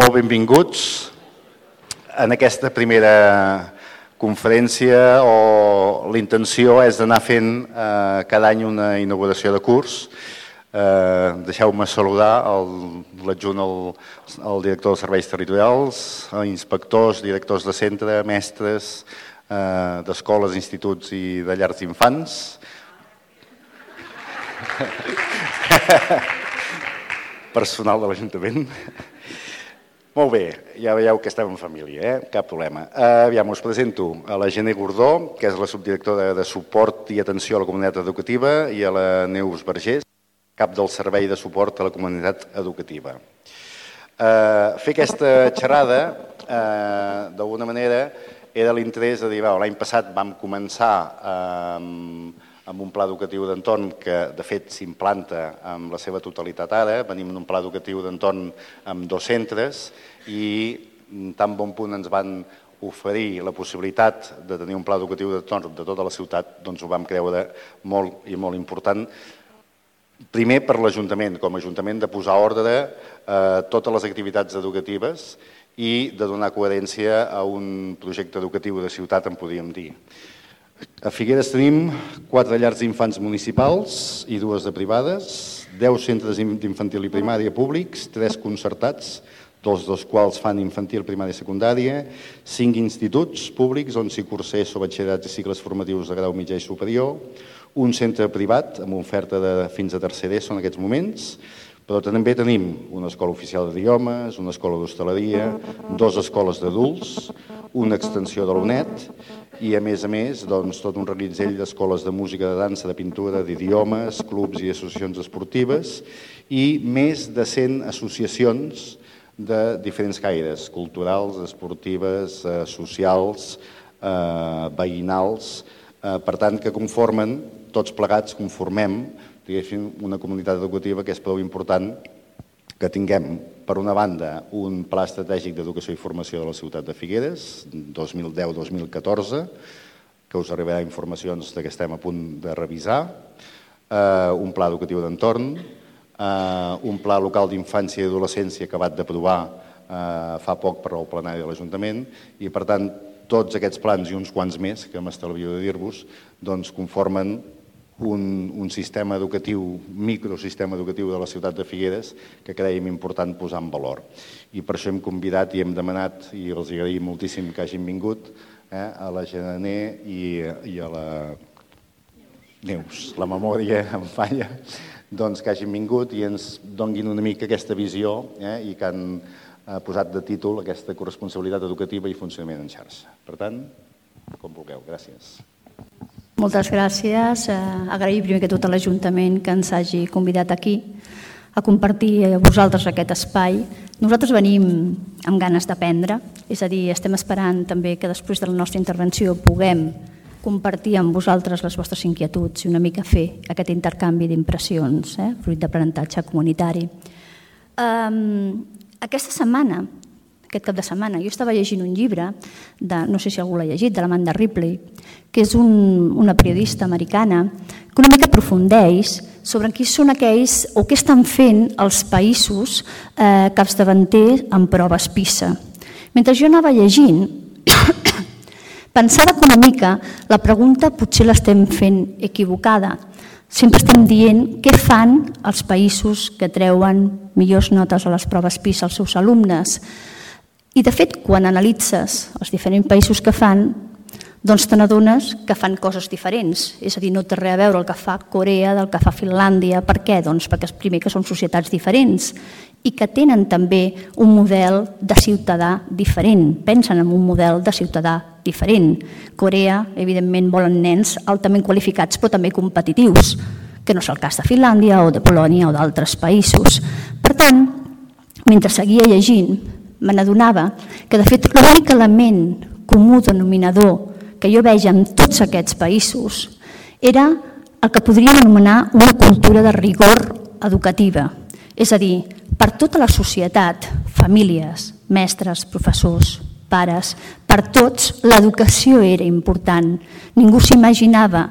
Molt benvinguts en aquesta primera conferència o l'intenció és d'anar fent eh, cada any una inauguració de curs. Eh, Deixeu-me saludar l'adjunt al, al director dels serveis territorials, inspectors, directors de centre, mestres eh, d'escoles, instituts i de llars d'infants. Personal de l'Ajuntament. Molt bé, ja veieu que estem en família, eh? cap problema. Uh, aviam, us presento a la Gené Gordó, que és la subdirectora de suport i atenció a la comunitat educativa, i a la Neus Vergés, cap del servei de suport a la comunitat educativa. Uh, fer aquesta xerrada, uh, d'alguna manera, era l'interès de dir, l'any passat vam començar uh, amb un pla educatiu d'entorn que de fet s'implanta amb la seva totalitat ara, venim d'un pla educatiu d'entorn amb dos centres i tan bon punt ens van oferir la possibilitat de tenir un pla educatiu d'entorn de tota la ciutat, doncs ho vam creure molt i molt important. Primer per l'Ajuntament, com a Ajuntament, de posar ordre a totes les activitats educatives i de donar coherència a un projecte educatiu de ciutat, en podríem dir. A Figueres tenim quatre llars d'infants municipals i dues de privades, 10 centres d'infantil i primària públics, tres concertats, dos dels quals fan infantil, primària i secundària, cinc instituts públics on s'hi cursés o batxillerats i cicles formatius de grau mitjà i superior, un centre privat amb oferta de fins a tercer d'ESO en aquests moments, però també tenim una escola oficial d'idiomes, una escola d'hostaleria, dues escoles d'adults, una extensió de l'UNED i, a més a més, doncs, tot un reguitzell d'escoles de música, de dansa, de pintura, d'idiomes, clubs i associacions esportives i més de 100 associacions de diferents caires, culturals, esportives, eh, socials, eh, veïnals, eh, per tant, que conformen, tots plegats conformem, una comunitat educativa que és prou important que tinguem, per una banda, un pla estratègic d'educació i formació de la ciutat de Figueres, 2010-2014, que us arribarà informacions de que estem a punt de revisar, eh, un pla educatiu d'entorn, eh, un pla local d'infància i adolescència acabat d'aprovar eh, fa poc per al plenari de l'Ajuntament i, per tant, tots aquests plans i uns quants més, que m'estalvio de dir-vos, doncs conformen un, un sistema educatiu, microsistema educatiu de la ciutat de Figueres que creiem important posar en valor. I per això hem convidat i hem demanat, i els agraïm moltíssim que hagin vingut, eh, a la Genaner i, i a la Neus, la memòria em falla, doncs que hagin vingut i ens donguin una mica aquesta visió eh, i que han eh, posat de títol aquesta corresponsabilitat educativa i funcionament en xarxa. Per tant, com vulgueu. Gràcies. Moltes gràcies. Eh, agrair primer que tot a l'Ajuntament que ens hagi convidat aquí a compartir a vosaltres aquest espai. Nosaltres venim amb ganes d'aprendre, és a dir, estem esperant també que després de la nostra intervenció puguem compartir amb vosaltres les vostres inquietuds i una mica fer aquest intercanvi d'impressions, eh, fruit d'aprenentatge comunitari. Um, aquesta setmana aquest cap de setmana. Jo estava llegint un llibre, de, no sé si algú l'ha llegit, de l'Amanda Ripley, que és un, una periodista americana que una mica aprofundeix sobre qui són aquells o què estan fent els països eh, capdavanters en proves PISA. Mentre jo anava llegint, pensava que una mica la pregunta potser l'estem fent equivocada. Sempre estem dient què fan els països que treuen millors notes a les proves PISA als seus alumnes. I de fet, quan analitzes els diferents països que fan, doncs te n'adones que fan coses diferents. És a dir, no té res a veure el que fa Corea del que fa Finlàndia. Per què? Doncs perquè primer que són societats diferents i que tenen també un model de ciutadà diferent. Pensen en un model de ciutadà diferent. Corea, evidentment, volen nens altament qualificats però també competitius, que no és el cas de Finlàndia o de Polònia o d'altres països. Per tant, mentre seguia llegint, me n'adonava que, de fet, l'únic element comú denominador que jo veig en tots aquests països era el que podríem anomenar una cultura de rigor educativa. És a dir, per tota la societat, famílies, mestres, professors, pares, per tots l'educació era important. Ningú s'imaginava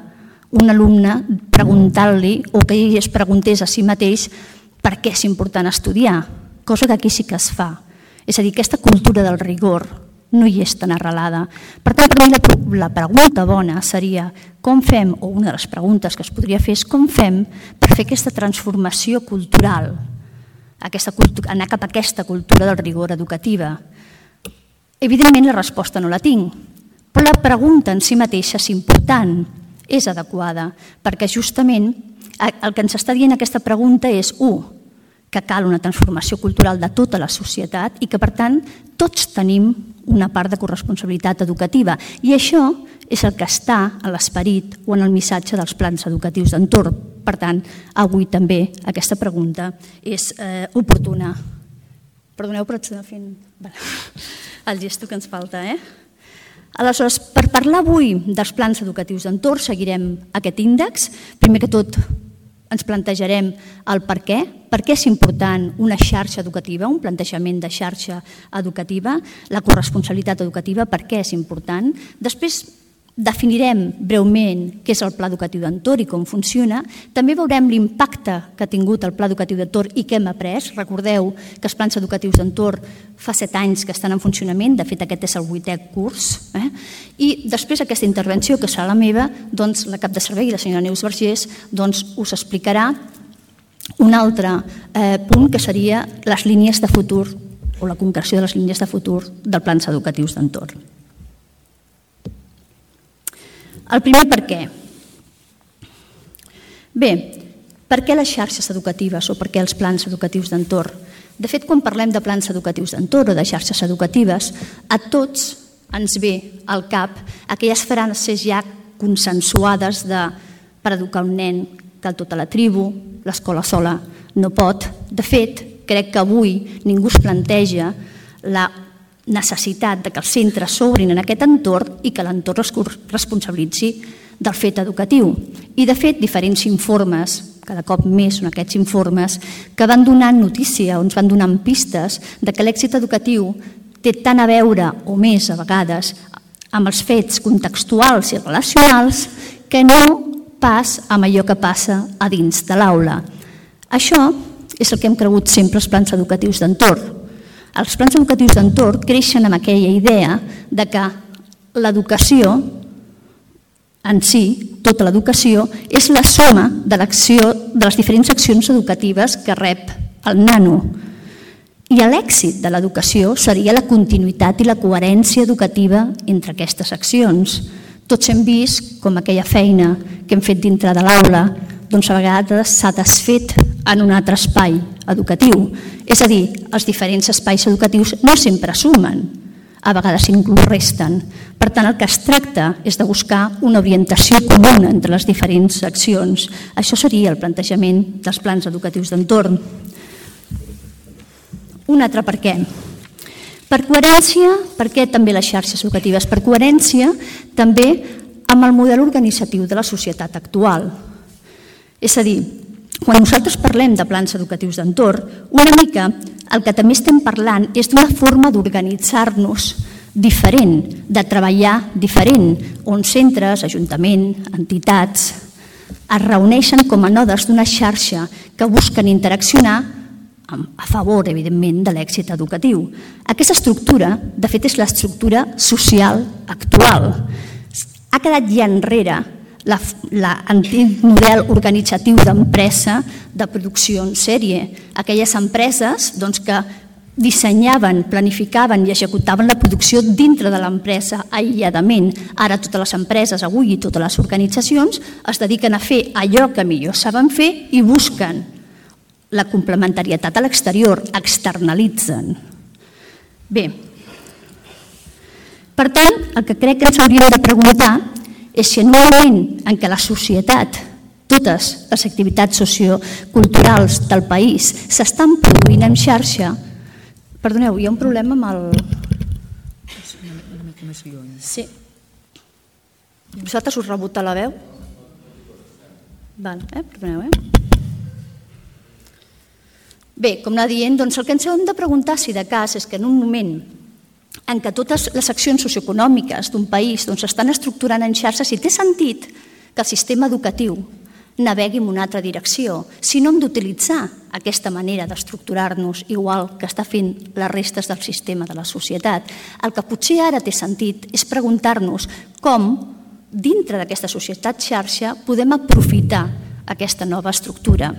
un alumne preguntant-li o que ell es preguntés a si mateix per què és important estudiar, cosa que aquí sí que es fa És a dir, aquesta cultura del rigor no hi és tan arrelada. Per tant, per mi la, la pregunta bona seria com fem, o una de les preguntes que es podria fer és com fem per fer aquesta transformació cultural, aquesta anar cap a aquesta cultura del rigor educativa. Evidentment la resposta no la tinc, però la pregunta en si mateixa és important, és adequada, perquè justament el que ens està dient aquesta pregunta és, un, que cal una transformació cultural de tota la societat i que, per tant, tots tenim una part de corresponsabilitat educativa. I això és el que està a l'esperit o en el missatge dels plans educatius d'entorn. Per tant, avui també aquesta pregunta és eh, oportuna. Perdoneu, però estic fent el gesto que ens falta, eh? Aleshores, per parlar avui dels plans educatius d'entorn, seguirem aquest índex. Primer que tot, ens plantejarem el per què, per què és important una xarxa educativa, un plantejament de xarxa educativa, la corresponsabilitat educativa, per què és important. Després Definirem breument què és el Pla Educatiu d'Entorn i com funciona. També veurem l'impacte que ha tingut el Pla Educatiu d'Entorn i què hem après. Recordeu que els plans educatius d'entorn fa set anys que estan en funcionament, de fet aquest és el vuitè curs. Eh? I després aquesta intervenció, que serà la meva, doncs, la cap de servei, la senyora Neus Vergés, doncs, us explicarà un altre eh, punt que seria les línies de futur o la concreció de les línies de futur dels plans educatius d'entorn. El primer per què. Bé, per què les xarxes educatives o per què els plans educatius d'entorn? De fet, quan parlem de plans educatius d'entorn o de xarxes educatives, a tots ens ve al cap aquelles frases ja consensuades de per educar un nen cal tota la tribu, l'escola sola no pot. De fet, crec que avui ningú es planteja la necessitat de que els centres s'obrin en aquest entorn i que l'entorn es responsabilitzi del fet educatiu. I, de fet, diferents informes, cada cop més són aquests informes, que van donant notícia o ens van donant pistes de que l'èxit educatiu té tant a veure, o més a vegades, amb els fets contextuals i relacionals que no pas amb allò que passa a dins de l'aula. Això és el que hem cregut sempre els plans educatius d'entorn, els plans educatius d'entorn creixen amb aquella idea de que l'educació en si, tota l'educació, és la suma de l'acció de les diferents accions educatives que rep el nano. I l'èxit de l'educació seria la continuïtat i la coherència educativa entre aquestes accions. Tots hem vist com aquella feina que hem fet dintre de l'aula doncs a vegades s'ha desfet en un altre espai educatiu. És a dir, els diferents espais educatius no sempre sumen, a vegades inclús resten. Per tant, el que es tracta és de buscar una orientació comuna entre les diferents accions. Això seria el plantejament dels plans educatius d'entorn. Un altre per què. Per coherència, per què també les xarxes educatives? Per coherència també amb el model organitzatiu de la societat actual. És a dir, quan nosaltres parlem de plans educatius d'entorn, una mica el que també estem parlant és d'una forma d'organitzar-nos diferent, de treballar diferent, on centres, ajuntament, entitats, es reuneixen com a nodes d'una xarxa que busquen interaccionar a favor, evidentment, de l'èxit educatiu. Aquesta estructura, de fet, és l'estructura social actual. Ha quedat ja enrere l'antic model organitzatiu d'empresa de producció en sèrie. Aquelles empreses doncs, que dissenyaven, planificaven i executaven la producció dintre de l'empresa aïlladament. Ara totes les empreses, avui i totes les organitzacions, es dediquen a fer allò que millor saben fer i busquen la complementarietat a l'exterior, externalitzen. Bé, per tant, el que crec que ens hauríem de preguntar és si en un moment en què la societat, totes les activitats socioculturals del país s'estan produint en xarxa, perdoneu, hi ha un problema amb el... Sí. Vosaltres us rebota la veu? Val, eh? Perdoneu, eh? Bé, com anar dient, doncs el que ens hem de preguntar si de cas és que en un moment en què totes les accions socioeconòmiques d'un país doncs, estan estructurant en xarxes i té sentit que el sistema educatiu navegui en una altra direcció, sinó hem d'utilitzar aquesta manera d'estructurar-nos igual que està fent les restes del sistema de la societat. El que potser ara té sentit és preguntar-nos com, dintre d'aquesta societat xarxa, podem aprofitar aquesta nova estructura.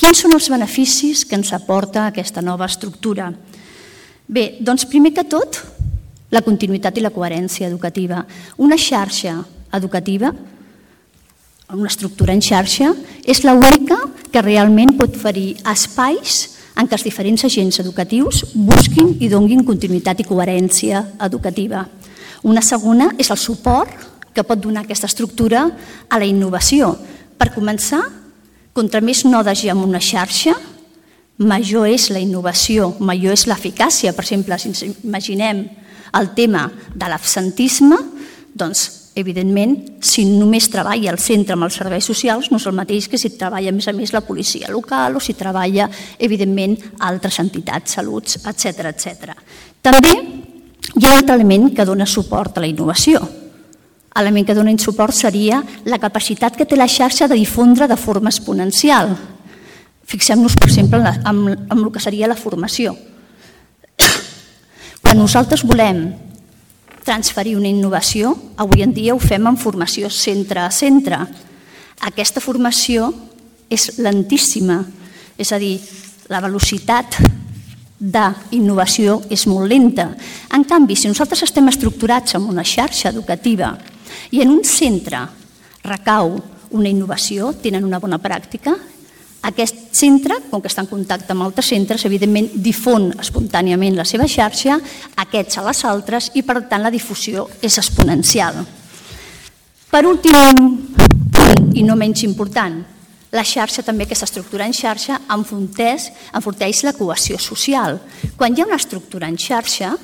Quins són els beneficis que ens aporta aquesta nova estructura? Bé, doncs primer que tot, la continuïtat i la coherència educativa. Una xarxa educativa, una estructura en xarxa, és l'única que realment pot oferir espais en què els diferents agents educatius busquin i donguin continuïtat i coherència educativa. Una segona és el suport que pot donar aquesta estructura a la innovació. Per començar, contra més nodes hi ha en una xarxa, major és la innovació, major és l'eficàcia. Per exemple, si ens imaginem el tema de l'absentisme, doncs, evidentment, si només treballa el centre amb els serveis socials, no és el mateix que si treballa, a més a més, la policia local o si treballa, evidentment, altres entitats, saluts, etc etc. També hi ha un altre element que dona suport a la innovació, L'element que dona suport seria la capacitat que té la xarxa de difondre de forma exponencial. Fixem-nos, per exemple, en, en el que seria la formació. Quan nosaltres volem transferir una innovació, avui en dia ho fem en formació centre a centre. Aquesta formació és lentíssima, és a dir, la velocitat d'innovació és molt lenta. En canvi, si nosaltres estem estructurats en una xarxa educativa i en un centre recau una innovació, tenen una bona pràctica, aquest centre, com que està en contacte amb altres centres, evidentment difon espontàniament la seva xarxa, aquests a les altres, i per tant la difusió és exponencial. Per últim punt, i no menys important, la xarxa també, aquesta estructura en xarxa, enforteix, enforteix la cohesió social. Quan hi ha una estructura en xarxa,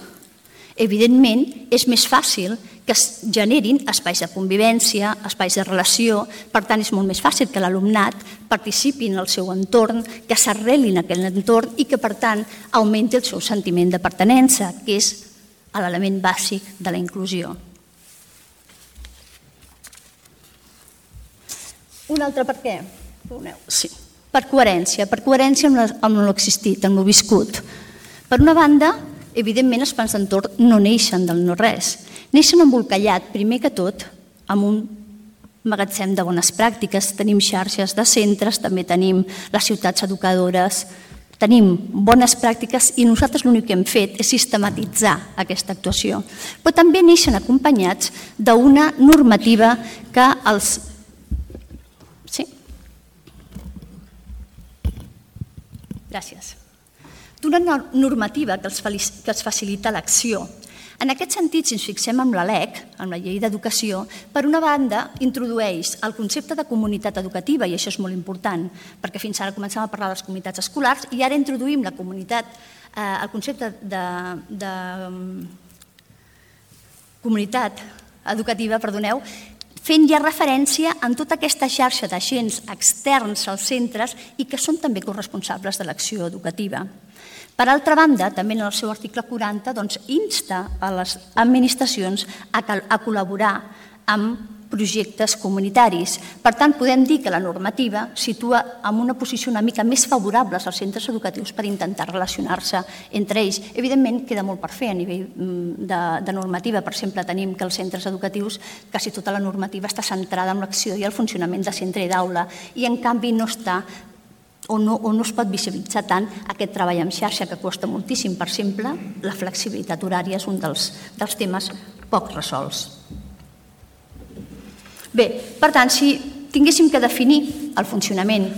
evidentment és més fàcil que es generin espais de convivència, espais de relació, per tant és molt més fàcil que l'alumnat participi en el seu entorn, que s'arreli en aquell entorn i que per tant augmenti el seu sentiment de pertenença, que és l'element bàsic de la inclusió. Un altre per què? Sí. Per coherència, per coherència amb l'existit, amb el viscut. Per una banda, evidentment els plans d'entorn no neixen del no res, Neixen embolcallat, primer que tot, amb un magatzem de bones pràctiques. Tenim xarxes de centres, també tenim les ciutats educadores, tenim bones pràctiques i nosaltres l'únic que hem fet és sistematitzar aquesta actuació. Però també neixen acompanyats d'una normativa que els... Sí? Gràcies. D'una normativa que els, que els facilita l'acció, en aquest sentit, si ens fixem en la LEC, en la llei d'educació, per una banda introdueix el concepte de comunitat educativa, i això és molt important, perquè fins ara començàvem a parlar de les comunitats escolars i ara introduïm la comunitat, eh, el concepte de, de comunitat educativa, perdoneu, fent ja referència en tota aquesta xarxa d'agents externs als centres i que són també corresponsables de l'acció educativa. Per altra banda, també en el seu article 40 doncs, insta a les administracions a, a col·laborar amb projectes comunitaris. Per tant, podem dir que la normativa situa en una posició una mica més favorable als centres educatius per intentar relacionar-se entre ells. Evidentment, queda molt per fer a nivell mm, de, de normativa. Per exemple, tenim que els centres educatius, quasi tota la normativa està centrada en l'acció i el funcionament de centre i d'aula, i en canvi no està o no, o no es pot visibilitzar tant aquest treball en xarxa que costa moltíssim. Per exemple, la flexibilitat horària és un dels, dels temes poc resolts. Bé, per tant, si tinguéssim que definir el funcionament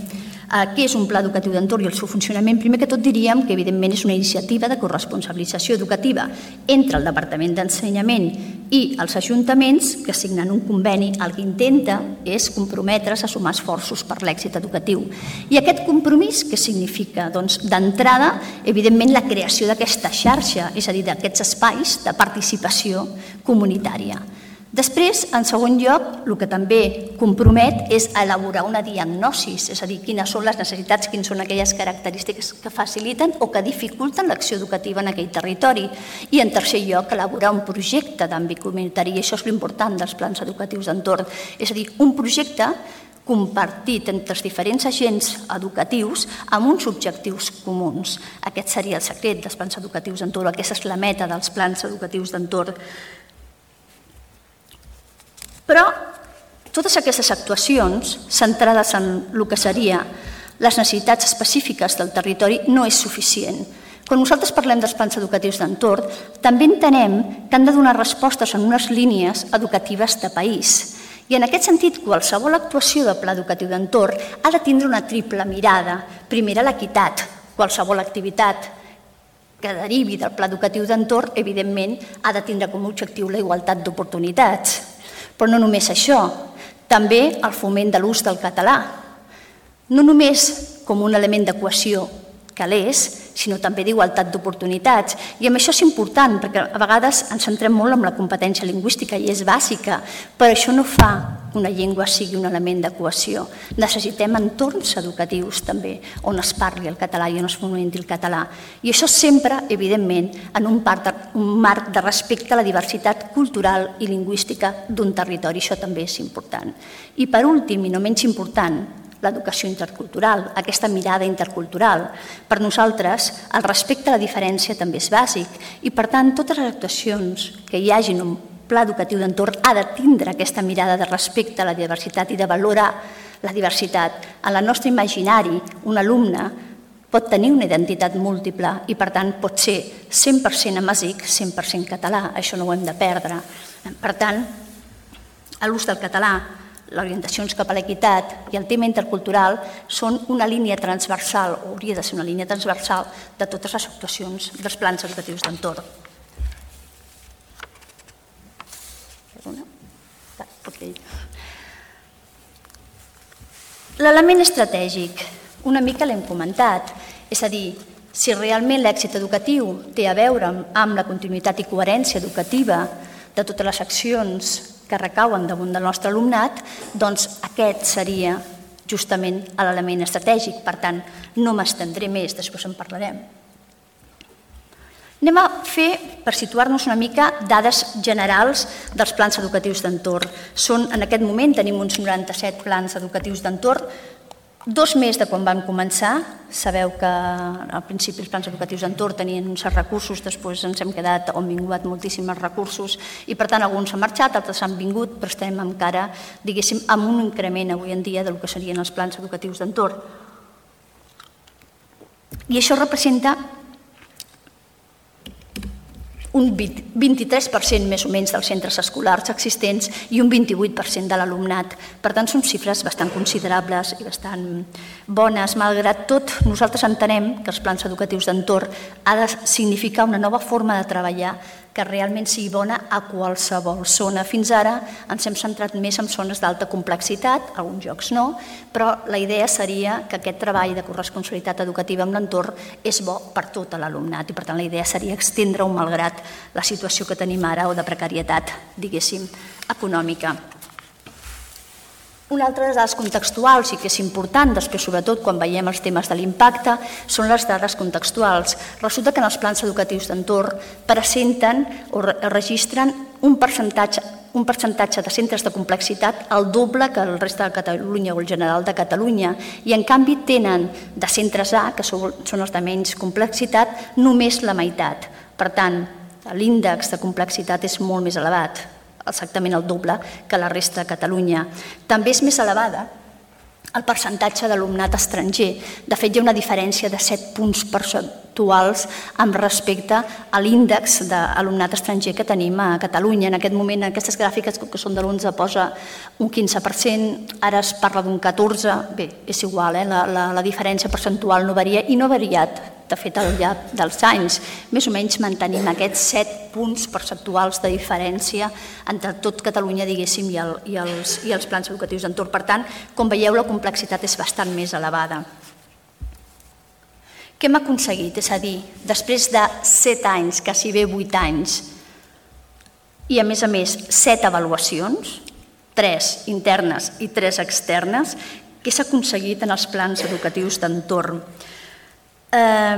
eh, què és un pla educatiu d'entorn i el seu funcionament, primer que tot diríem que evidentment és una iniciativa de corresponsabilització educativa entre el Departament d'Ensenyament i els ajuntaments que signen un conveni el que intenta és comprometre's a sumar esforços per l'èxit educatiu. I aquest compromís que significa? Doncs d'entrada, evidentment, la creació d'aquesta xarxa, és a dir, d'aquests espais de participació comunitària. Després, en segon lloc, el que també compromet és elaborar una diagnosi, és a dir, quines són les necessitats, quines són aquelles característiques que faciliten o que dificulten l'acció educativa en aquell territori. I, en tercer lloc, elaborar un projecte d'àmbit comunitari, i això és l'important dels plans educatius d'entorn. És a dir, un projecte compartit entre els diferents agents educatius amb uns objectius comuns. Aquest seria el secret dels plans educatius d'entorn, aquesta és la meta dels plans educatius d'entorn però totes aquestes actuacions, centrades en el que seria les necessitats específiques del territori, no és suficient. Quan nosaltres parlem dels plans educatius d'entorn, també entenem que han de donar respostes en unes línies educatives de país. I en aquest sentit, qualsevol actuació de pla educatiu d'entorn ha de tindre una triple mirada. Primera, l'equitat. Qualsevol activitat que derivi del pla educatiu d'entorn, evidentment, ha de tindre com a objectiu la igualtat d'oportunitats. Però no només això, també el foment de l'ús del català, no només com un element de cohesió que l'és, sinó també d'igualtat d'oportunitats. I amb això és important, perquè a vegades ens centrem molt en la competència lingüística i és bàsica, però això no fa que una llengua sigui un element de cohesió. Necessitem entorns educatius també, on es parli el català i on es fomenti el català. I això sempre, evidentment, en un, part de, un marc de respecte a la diversitat cultural i lingüística d'un territori. Això també és important. I per últim, i no menys important, l'educació intercultural, aquesta mirada intercultural. Per nosaltres, el respecte a la diferència també és bàsic i, per tant, totes les actuacions que hi hagin un pla educatiu d'entorn ha de tindre aquesta mirada de respecte a la diversitat i de valorar la diversitat. En el nostre imaginari, un alumne pot tenir una identitat múltiple i, per tant, pot ser 100% amasic, 100% català. Això no ho hem de perdre. Per tant, l'ús del català l'orientacions cap a l'equitat i el tema intercultural són una línia transversal, o hauria de ser una línia transversal, de totes les actuacions dels plans educatius d'entorn. L'element estratègic, una mica l'hem comentat, és a dir, si realment l'èxit educatiu té a veure amb la continuïtat i coherència educativa de totes les accions que recauen damunt del nostre alumnat, doncs aquest seria justament l'element estratègic. Per tant, no m'estendré més, després en parlarem. Anem a fer, per situar-nos una mica, dades generals dels plans educatius d'entorn. Són, en aquest moment tenim uns 97 plans educatius d'entorn, Dos més de quan vam començar, sabeu que al principi els plans educatius d'entorn tenien uns recursos, després ens hem quedat on vingut moltíssims recursos i per tant alguns han marxat, altres han vingut, però estem encara, diguéssim, amb un increment avui en dia del que serien els plans educatius d'entorn. I això representa un 23% més o menys dels centres escolars existents i un 28% de l'alumnat. Per tant, són xifres bastant considerables i bastant bones. Malgrat tot, nosaltres entenem que els plans educatius d'entorn ha de significar una nova forma de treballar que realment sigui bona a qualsevol zona. Fins ara ens hem centrat més en zones d'alta complexitat, alguns jocs no, però la idea seria que aquest treball de corresponsabilitat educativa amb l'entorn és bo per tot l'alumnat i per tant la idea seria extendre-ho malgrat la situació que tenim ara o de precarietat, diguéssim, econòmica. Una altra de les dades contextuals i que és important, després sobretot quan veiem els temes de l'impacte, són les dades contextuals. Resulta que en els plans educatius d'entorn presenten o registren un percentatge, un percentatge de centres de complexitat el doble que el resta de Catalunya o el general de Catalunya i en canvi tenen de centres A, que són els de menys complexitat, només la meitat. Per tant, l'índex de complexitat és molt més elevat exactament el doble que la resta de Catalunya. També és més elevada el percentatge d'alumnat estranger. De fet, hi ha una diferència de 7 punts percentuals amb respecte a l'índex d'alumnat estranger que tenim a Catalunya. En aquest moment, en aquestes gràfiques, que són de l'11, posa un 15%, ara es parla d'un 14%, bé, és igual, eh? la, la, la diferència percentual no varia i no ha variat de fet, al llarg dels anys, més o menys mantenim aquests set punts perceptuals de diferència entre tot Catalunya, diguéssim, i, el, i, els, i els plans educatius d'entorn. Per tant, com veieu, la complexitat és bastant més elevada. Què hem aconseguit? És a dir, després de set anys, quasi bé vuit anys, i, a més a més, set avaluacions, tres internes i tres externes, que s'ha aconseguit en els plans educatius d'entorn. Eh,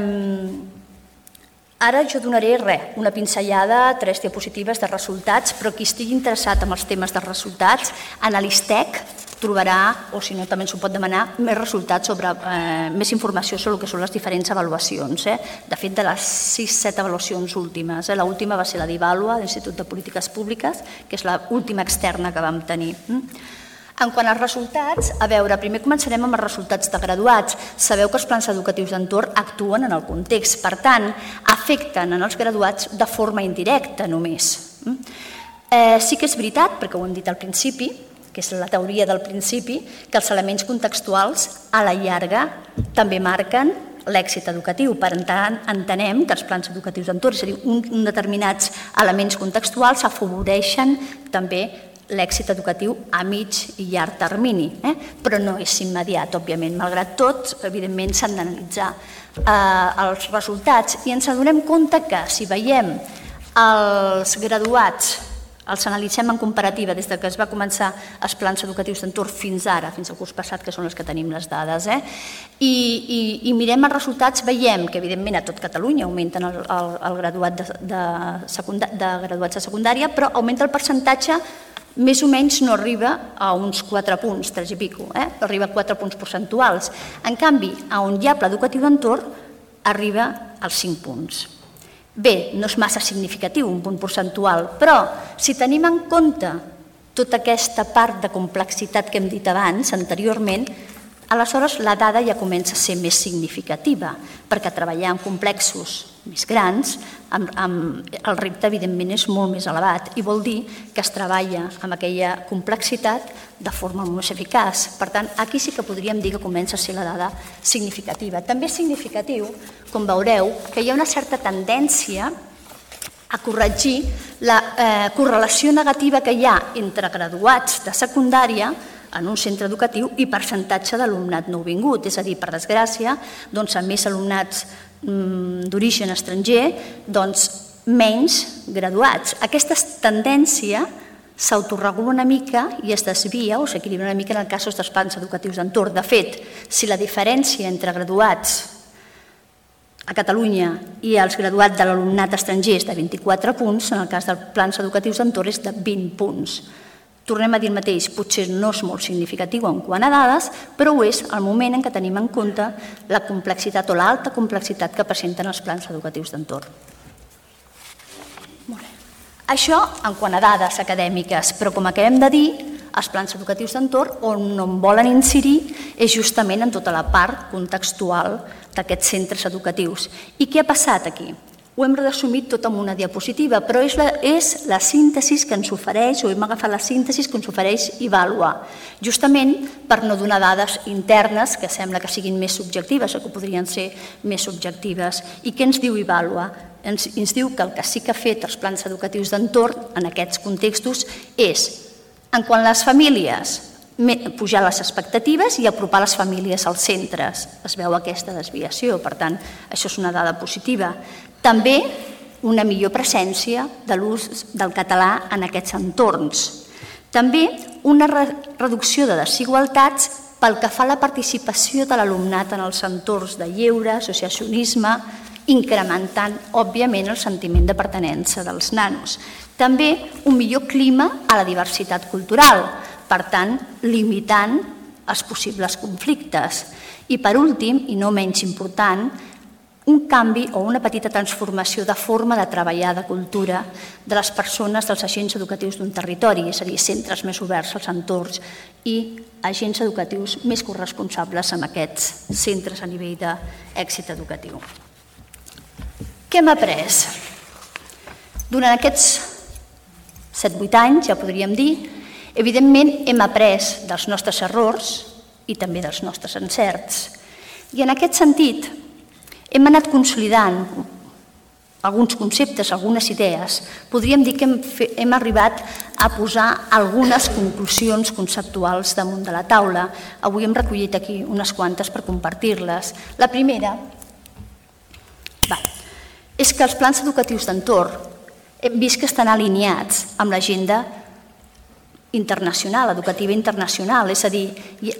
Ara jo donaré res, una pinzellada, tres diapositives de resultats, però qui estigui interessat en els temes de resultats, en l'ISTEC trobarà, o si no també s'ho pot demanar, més resultats sobre, eh, més informació sobre el que són les diferents avaluacions. Eh? De fet, de les 6-7 avaluacions últimes, eh? l'última va ser la d'Ivalua, l'Institut de Polítiques Públiques, que és l'última externa que vam tenir. Mm? En quant als resultats, a veure, primer començarem amb els resultats de graduats. Sabeu que els plans educatius d'entorn actuen en el context, per tant, afecten en els graduats de forma indirecta només. Mm? Eh, sí que és veritat, perquè ho hem dit al principi, que és la teoria del principi, que els elements contextuals a la llarga també marquen l'èxit educatiu. Per tant, entenem que els plans educatius d'entorn, és a dir, un, un determinats elements contextuals afavoreixen també l'èxit educatiu a mig i llarg termini, eh? però no és immediat, òbviament. Malgrat tot, evidentment s'han d'analitzar eh, els resultats i ens adonem compte que si veiem els graduats els analitzem en comparativa des de que es va començar els plans educatius d'entorn fins ara, fins al curs passat, que són les que tenim les dades, eh? I, i, i mirem els resultats, veiem que evidentment a tot Catalunya augmenten el, el, el graduat de, de, de graduats de secundària, però augmenta el percentatge més o menys no arriba a uns 4 punts, 3 i pico, eh? arriba a 4 punts percentuals. En canvi, a on hi ha pla educatiu d'entorn, arriba als 5 punts. Bé, no és massa significatiu un punt percentual, però si tenim en compte tota aquesta part de complexitat que hem dit abans, anteriorment, aleshores la dada ja comença a ser més significativa, perquè treballar en complexos més grans, amb, amb, el repte evidentment és molt més elevat i vol dir que es treballa amb aquella complexitat de forma molt més eficaç. Per tant, aquí sí que podríem dir que comença a ser la dada significativa. També és significatiu, com veureu, que hi ha una certa tendència a corregir la eh, correlació negativa que hi ha entre graduats de secundària en un centre educatiu i percentatge d'alumnat nouvingut. És a dir, per desgràcia, doncs, amb més alumnats d'origen estranger, doncs, menys graduats. Aquesta tendència s'autoregula una mica i es desvia o s'equilibra una mica en el cas dels plans educatius d'entorn. De fet, si la diferència entre graduats a Catalunya i els graduats de l'alumnat estranger és de 24 punts, en el cas dels plans educatius d'entorn és de 20 punts tornem a dir el mateix, potser no és molt significatiu en quant a dades, però ho és el moment en què tenim en compte la complexitat o l'alta complexitat que presenten els plans educatius d'entorn. Això en quant a dades acadèmiques, però com acabem de dir, els plans educatius d'entorn on no en volen incidir és justament en tota la part contextual d'aquests centres educatius. I què ha passat aquí? Ho hem resumit tot en una diapositiva, però és la, és la síntesi que ens ofereix, o hem agafat la síntesi que ens ofereix Ivalua, justament per no donar dades internes que sembla que siguin més subjectives o que podrien ser més subjectives. I què ens diu Ivalua? Ens, ens diu que el que sí que ha fet els plans educatius d'entorn en aquests contextos és, en quant a les famílies, pujar les expectatives i apropar les famílies als centres. Es veu aquesta desviació, per tant, això és una dada positiva. També una millor presència de l'ús del català en aquests entorns. També una reducció de desigualtats pel que fa a la participació de l'alumnat en els entorns de lleure, associacionisme, incrementant, òbviament, el sentiment de pertenença dels nanos. També un millor clima a la diversitat cultural, per tant, limitant els possibles conflictes. I per últim, i no menys important, un canvi o una petita transformació de forma de treballar de cultura de les persones dels agents educatius d'un territori, és a dir, centres més oberts als entorns i agents educatius més corresponsables amb aquests centres a nivell d'èxit educatiu. Què hem après? Durant aquests 7-8 anys, ja podríem dir, evidentment hem après dels nostres errors i també dels nostres encerts. I en aquest sentit, hem anat consolidant alguns conceptes, algunes idees. Podríem dir que hem, hem arribat a posar algunes conclusions conceptuals damunt de la taula. Avui hem recollit aquí unes quantes per compartir-les. La primera va, és que els plans educatius d'entorn hem vist que estan alineats amb l'agenda internacional, educativa internacional, és a dir,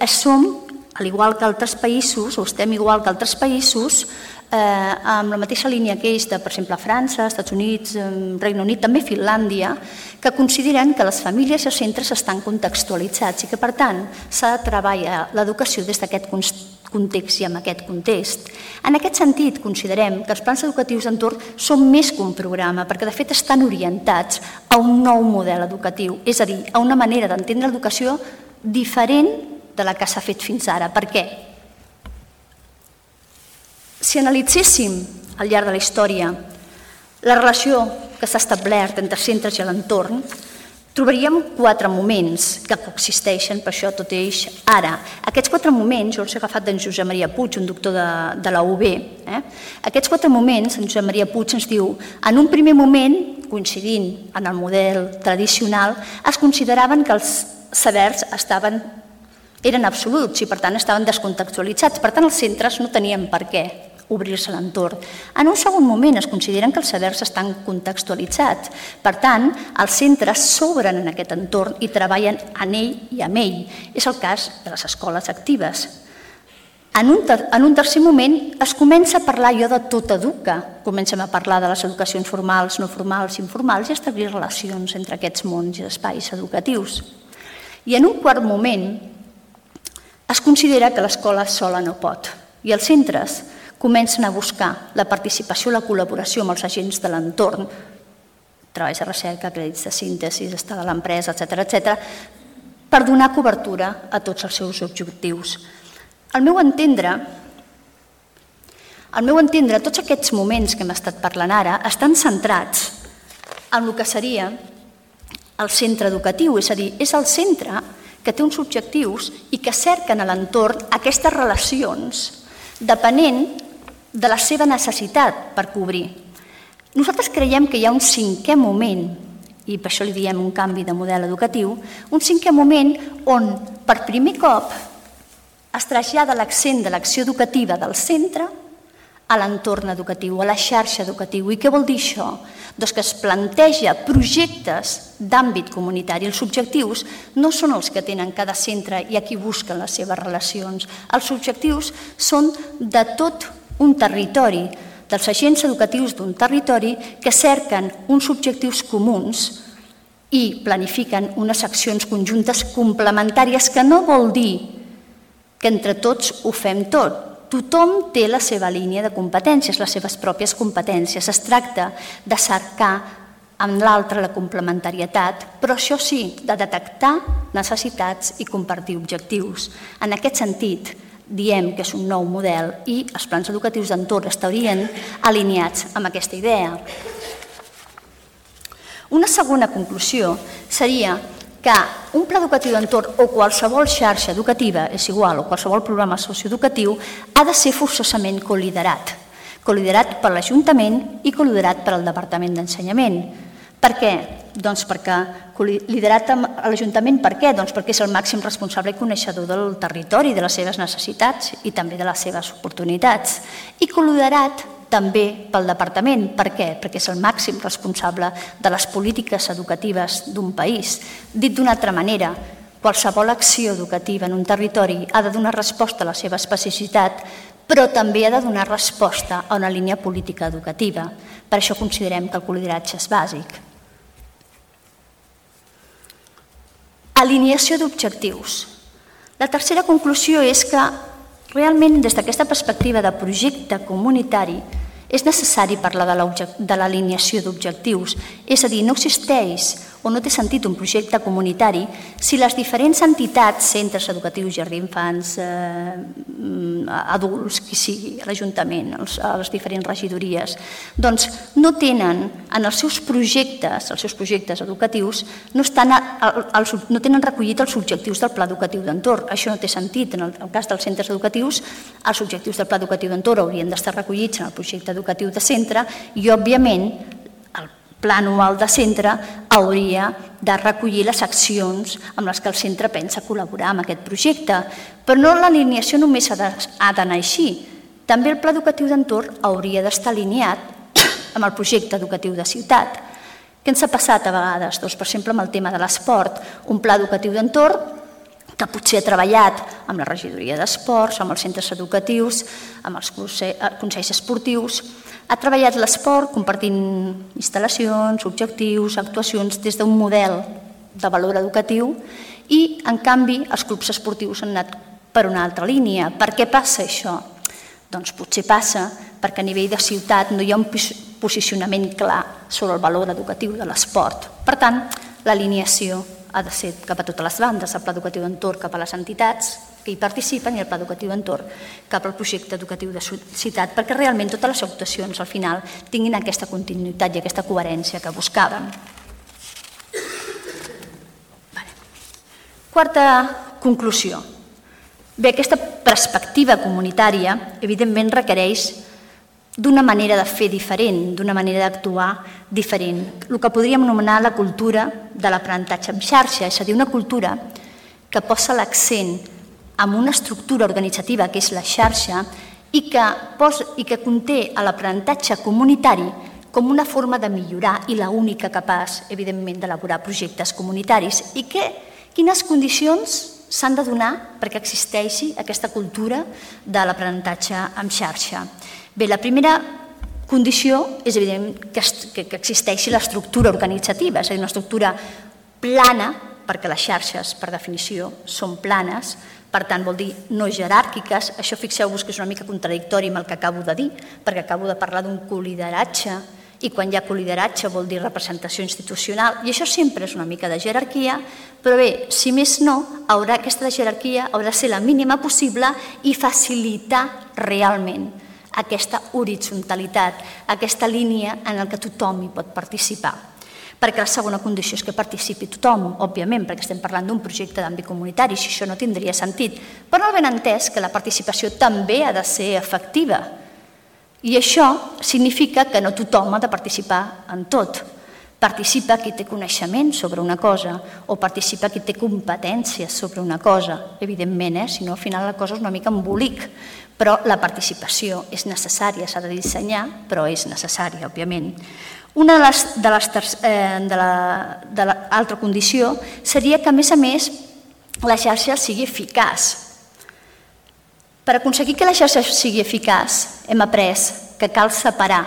som, al igual que altres països, o estem igual que altres països, eh, amb la mateixa línia que ells de, per exemple, França, Estats Units, Regne Unit, també Finlàndia, que consideren que les famílies i els centres estan contextualitzats i que, per tant, s'ha de treballar l'educació des d'aquest context i en aquest context. En aquest sentit, considerem que els plans educatius d'entorn són més que un programa, perquè de fet estan orientats a un nou model educatiu, és a dir, a una manera d'entendre l'educació diferent de la que s'ha fet fins ara. Per què? Si analitzéssim al llarg de la història la relació que s'ha establert entre centres i l'entorn, trobaríem quatre moments que coexisteixen, per això tot eix ara. Aquests quatre moments, jo els he agafat d'en Josep Maria Puig, un doctor de, de la UB, eh? aquests quatre moments, en Josep Maria Puig ens diu, en un primer moment, coincidint en el model tradicional, es consideraven que els sabers estaven eren absoluts i per tant estaven descontextualitzats. Per tant, els centres no tenien per què obrir-se l'entorn. En un segon moment es consideren que els sabers estan contextualitzats. Per tant, els centres s'obren en aquest entorn i treballen en ell i amb ell. És el cas de les escoles actives. En un, ter en un tercer moment es comença a parlar jo de tot educa. Comencem a parlar de les educacions formals, no formals, informals i establir relacions entre aquests mons i espais educatius. I en un quart moment es considera que l'escola sola no pot i els centres comencen a buscar la participació i la col·laboració amb els agents de l'entorn, treballs de recerca, crèdits de síntesi, estar de l'empresa, etc etc, per donar cobertura a tots els seus objectius. Al meu entendre, al meu entendre, tots aquests moments que hem estat parlant ara estan centrats en el que seria el centre educatiu, és a dir, és el centre que té uns objectius i que cerquen a l'entorn aquestes relacions depenent de la seva necessitat per cobrir. Nosaltres creiem que hi ha un cinquè moment, i per això li diem un canvi de model educatiu, un cinquè moment on per primer cop es trasllada l'accent de l'acció educativa del centre a l'entorn educatiu, a la xarxa educativa. I què vol dir això? Doncs que es planteja projectes d'àmbit comunitari. Els objectius no són els que tenen cada centre i a qui busquen les seves relacions. Els objectius són de tot un territori, dels agents educatius d'un territori que cerquen uns objectius comuns i planifiquen unes accions conjuntes complementàries que no vol dir que entre tots ho fem tot. Tothom té la seva línia de competències, les seves pròpies competències. Es tracta de cercar amb l'altre la complementarietat, però això sí, de detectar necessitats i compartir objectius. En aquest sentit, diem que és un nou model i els plans educatius d'entorn estarien alineats amb aquesta idea. Una segona conclusió seria que un pla educatiu d'entorn o qualsevol xarxa educativa, és igual, o qualsevol programa socioeducatiu, ha de ser forçosament coliderat. Coliderat per l'Ajuntament i coliderat per al Departament d'Ensenyament. Per què? Doncs perquè liderat a l'Ajuntament, per què? Doncs perquè és el màxim responsable i coneixedor del territori, de les seves necessitats i també de les seves oportunitats. I col·liderat també pel Departament. Per què? Perquè és el màxim responsable de les polítiques educatives d'un país. Dit d'una altra manera, qualsevol acció educativa en un territori ha de donar resposta a la seva especificitat, però també ha de donar resposta a una línia política educativa. Per això considerem que el col·lideratge és bàsic. Alineació d'objectius. La tercera conclusió és que realment des d'aquesta perspectiva de projecte comunitari és necessari parlar de l'alineació d'objectius, és a dir, no existeix o no té sentit un projecte comunitari si les diferents entitats, centres educatius, jardí d'infants, eh, adults, qui sigui, l'Ajuntament, les diferents regidories, doncs no tenen en els seus projectes, els seus projectes educatius, no, estan els, no tenen recollit els objectius del pla educatiu d'entorn. Això no té sentit. En el, en el cas dels centres educatius, els objectius del pla educatiu d'entorn haurien d'estar recollits en el projecte educatiu de centre i, òbviament, pla anual de centre hauria de recollir les accions amb les que el centre pensa col·laborar amb aquest projecte. Però no l'alineació només ha d'anar així. També el pla educatiu d'entorn hauria d'estar alineat amb el projecte educatiu de ciutat. Què ens ha passat a vegades? Doncs, per exemple, amb el tema de l'esport, un pla educatiu d'entorn que potser ha treballat amb la regidoria d'esports, amb els centres educatius, amb els consells esportius, ha treballat l'esport compartint instal·lacions, objectius, actuacions des d'un model de valor educatiu i, en canvi, els clubs esportius han anat per una altra línia. Per què passa això? Doncs potser passa perquè a nivell de ciutat no hi ha un posicionament clar sobre el valor educatiu de l'esport. Per tant, l'alineació ha de ser cap a totes les bandes, el pla educatiu d'entorn cap a les entitats que hi participen i el pla educatiu d'entorn cap al projecte educatiu de ciutat, perquè realment totes les actuacions al final tinguin aquesta continuïtat i aquesta coherència que buscàvem. Quarta conclusió. Bé, aquesta perspectiva comunitària evidentment requereix d'una manera de fer diferent, d'una manera d'actuar diferent. El que podríem anomenar la cultura de l'aprenentatge en xarxa, és a dir, una cultura que posa l'accent en una estructura organitzativa que és la xarxa i que, pos, i que conté l'aprenentatge comunitari com una forma de millorar i la única capaç, evidentment, d'elaborar projectes comunitaris i que, quines condicions s'han de donar perquè existeixi aquesta cultura de l'aprenentatge en xarxa. Bé, la primera condició és evident que, que, que existeixi l'estructura organitzativa, és a dir, una estructura plana, perquè les xarxes, per definició, són planes, per tant, vol dir no jeràrquiques. Això fixeu-vos que és una mica contradictori amb el que acabo de dir, perquè acabo de parlar d'un colideratge, i quan hi ha colideratge vol dir representació institucional, i això sempre és una mica de jerarquia, però bé, si més no, haurà aquesta jerarquia haurà de ser la mínima possible i facilitar realment aquesta horitzontalitat, aquesta línia en la que tothom hi pot participar. Perquè la segona condició és que participi tothom, òbviament, perquè estem parlant d'un projecte d'àmbit comunitari, si això no tindria sentit. Però no ben entès que la participació també ha de ser efectiva. I això significa que no tothom ha de participar en tot. Participa qui té coneixement sobre una cosa o participa qui té competències sobre una cosa, evidentment, eh? si no al final la cosa és una mica embolic però la participació és necessària, s'ha de dissenyar, però és necessària, òbviament. Una de les, de les eh, de la, de l'altra condició seria que, a més a més, la xarxa sigui eficaç. Per aconseguir que la xarxa sigui eficaç, hem après que cal separar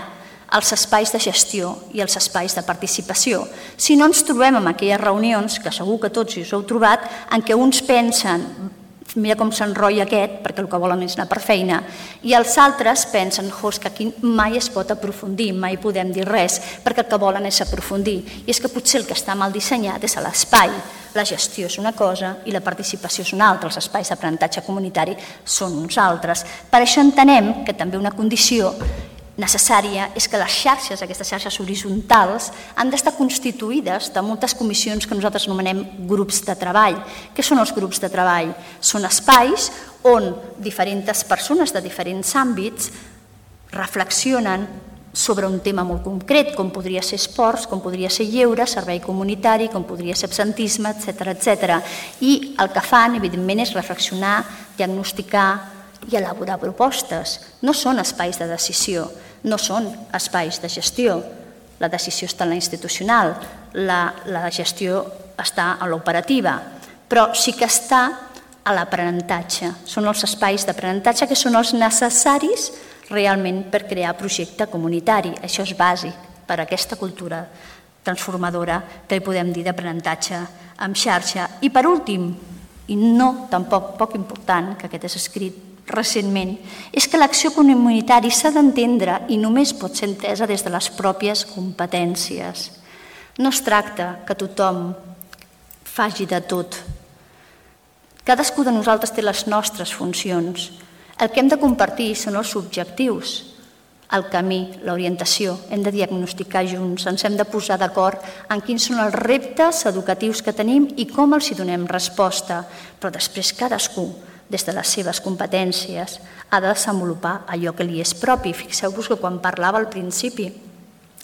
els espais de gestió i els espais de participació. Si no ens trobem en aquelles reunions, que segur que tots us heu trobat, en què uns pensen mira com s'enrotlla aquest, perquè el que volen és anar per feina, i els altres pensen, és que aquí mai es pot aprofundir, mai podem dir res, perquè el que volen és aprofundir. I és que potser el que està mal dissenyat és l'espai. La gestió és una cosa i la participació és una altra, els espais d'aprenentatge comunitari són uns altres. Per això entenem que també una condició necessària és que les xarxes, aquestes xarxes horitzontals, han d'estar constituïdes de moltes comissions que nosaltres anomenem grups de treball. Què són els grups de treball? Són espais on diferents persones de diferents àmbits reflexionen sobre un tema molt concret, com podria ser esports, com podria ser lleure, servei comunitari, com podria ser absentisme, etc etc. I el que fan, evidentment, és reflexionar, diagnosticar i elaborar propostes. No són espais de decisió, no són espais de gestió. La decisió està en la institucional, la, la gestió està a l'operativa, però sí que està a l'aprenentatge. Són els espais d'aprenentatge que són els necessaris realment per crear projecte comunitari. Això és bàsic per a aquesta cultura transformadora que hi podem dir d'aprenentatge amb xarxa. I per últim, i no tampoc poc important, que aquest és escrit recentment és que l'acció comunitària s'ha d'entendre i només pot ser entesa des de les pròpies competències. No es tracta que tothom faci de tot. Cadascú de nosaltres té les nostres funcions. El que hem de compartir són els objectius, el camí, l'orientació. Hem de diagnosticar junts, ens hem de posar d'acord en quins són els reptes educatius que tenim i com els hi donem resposta. Però després cadascú des de les seves competències, ha de desenvolupar allò que li és propi. Fixeu-vos que quan parlava al principi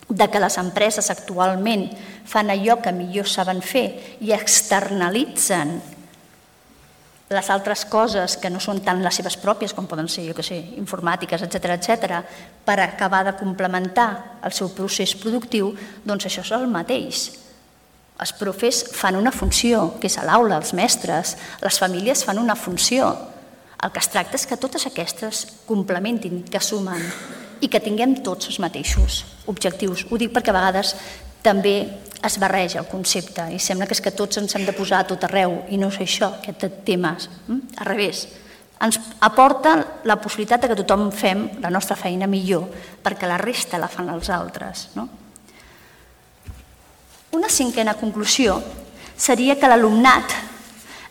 de que les empreses actualment fan allò que millor saben fer i externalitzen les altres coses que no són tant les seves pròpies, com poden ser, jo que sé, informàtiques, etc etc, per acabar de complementar el seu procés productiu, doncs això és el mateix. Els profes fan una funció, que és a l'aula, els mestres, les famílies fan una funció. El que es tracta és que totes aquestes complementin, que sumen i que tinguem tots els mateixos objectius. Ho dic perquè a vegades també es barreja el concepte i sembla que és que tots ens hem de posar a tot arreu i no és això, aquest tema. Mm? Al revés, ens aporta la possibilitat de que tothom fem la nostra feina millor perquè la resta la fan els altres. No? Una cinquena conclusió seria que l'alumnat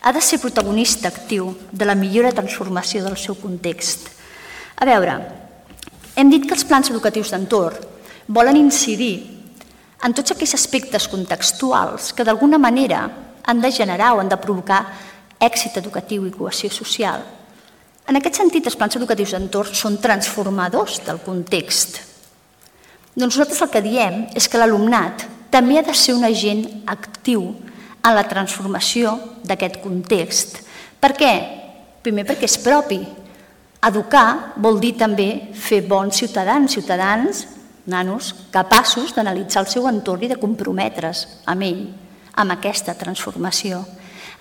ha de ser protagonista actiu de la millora i transformació del seu context. A veure, hem dit que els plans educatius d'entorn volen incidir en tots aquells aspectes contextuals que d'alguna manera han de generar o han de provocar èxit educatiu i cohesió social. En aquest sentit, els plans educatius d'entorn són transformadors del context. Doncs nosaltres el que diem és que l'alumnat també ha de ser un agent actiu en la transformació d'aquest context. Per què? Primer perquè és propi. Educar vol dir també fer bons ciutadans, ciutadans nanos capaços d'analitzar el seu entorn i de comprometre's amb ell, amb aquesta transformació.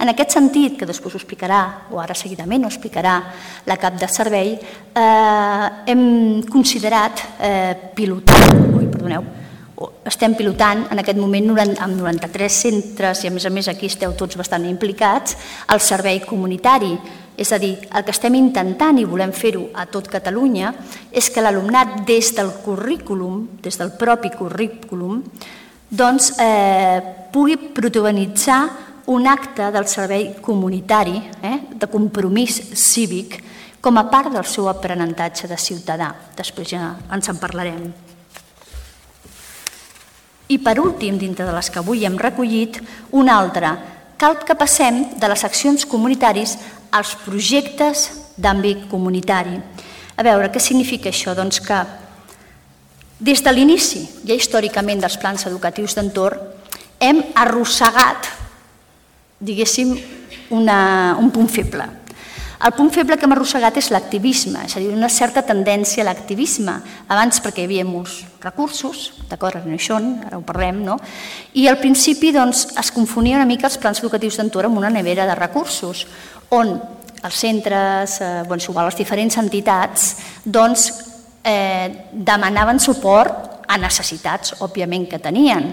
En aquest sentit, que després ho explicarà, o ara seguidament ho explicarà la cap de servei, eh, hem considerat eh, pilotar, ui, perdoneu, estem pilotant en aquest moment amb 93 centres i a més a més aquí esteu tots bastant implicats el servei comunitari és a dir, el que estem intentant i volem fer-ho a tot Catalunya és que l'alumnat des del currículum, des del propi currículum, doncs, eh, pugui protagonitzar un acte del servei comunitari, eh, de compromís cívic, com a part del seu aprenentatge de ciutadà. Després ja ens en parlarem. I per últim, dintre de les que avui hem recollit, una altra. Cal que passem de les accions comunitaris als projectes d'àmbit comunitari. A veure, què significa això? Doncs que des de l'inici, ja històricament dels plans educatius d'entorn, hem arrossegat, diguéssim, una, un punt feble. El punt feble que hem arrossegat és l'activisme, és a dir, una certa tendència a l'activisme. Abans perquè hi havia molts recursos, d'acord, no hi són, ara ho parlem, no? I al principi doncs, es confonia una mica els plans educatius d'entorn amb una nevera de recursos, on els centres, eh, bueno, igual les diferents entitats, doncs, eh, demanaven suport a necessitats, òbviament, que tenien.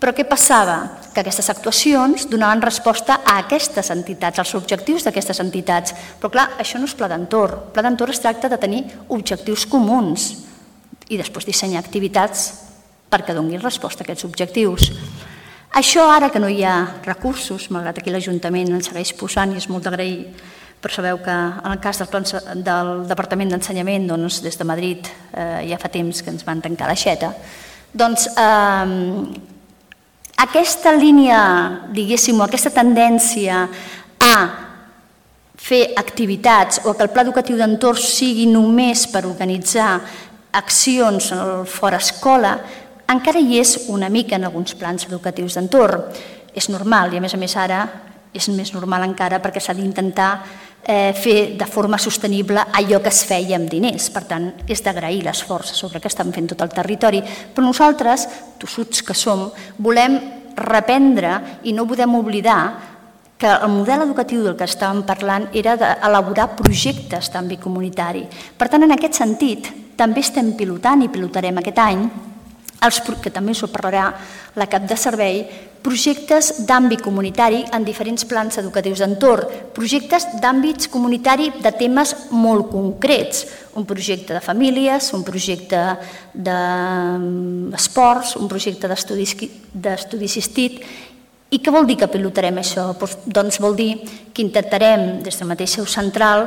Però què passava? Que aquestes actuacions donaven resposta a aquestes entitats, als objectius d'aquestes entitats. Però clar, això no és pla d'entorn. Pla d'entorn es tracta de tenir objectius comuns i després dissenyar activitats perquè donin resposta a aquests objectius. Això ara que no hi ha recursos, malgrat aquí l'Ajuntament ens segueix posant i és molt d'agrair, però sabeu que en el cas del, plan, del Departament d'Ensenyament, doncs, des de Madrid eh, ja fa temps que ens van tancar l'aixeta, doncs eh, aquesta línia, diguéssim, aquesta tendència a fer activitats o que el pla educatiu d'entorn sigui només per organitzar accions fora escola, encara hi és una mica en alguns plans educatius d'entorn. És normal i a més a més ara és més normal encara perquè s'ha d'intentar eh, fer de forma sostenible allò que es feia amb diners. Per tant, és d'agrair l'esforç sobre què estan fent tot el territori. Però nosaltres, tossuts que som, volem reprendre i no podem oblidar que el model educatiu del que estàvem parlant era d'elaborar projectes d'àmbit comunitari. Per tant, en aquest sentit, també estem pilotant i pilotarem aquest any els, que també s'ho parlarà la cap de servei, projectes d'àmbit comunitari en diferents plans educatius d'entorn, projectes d'àmbits comunitari de temes molt concrets, un projecte de famílies, un projecte d'esports, un projecte d'estudi assistit i què vol dir que pilotarem això? Doncs vol dir que intentarem, des del mateix seu central,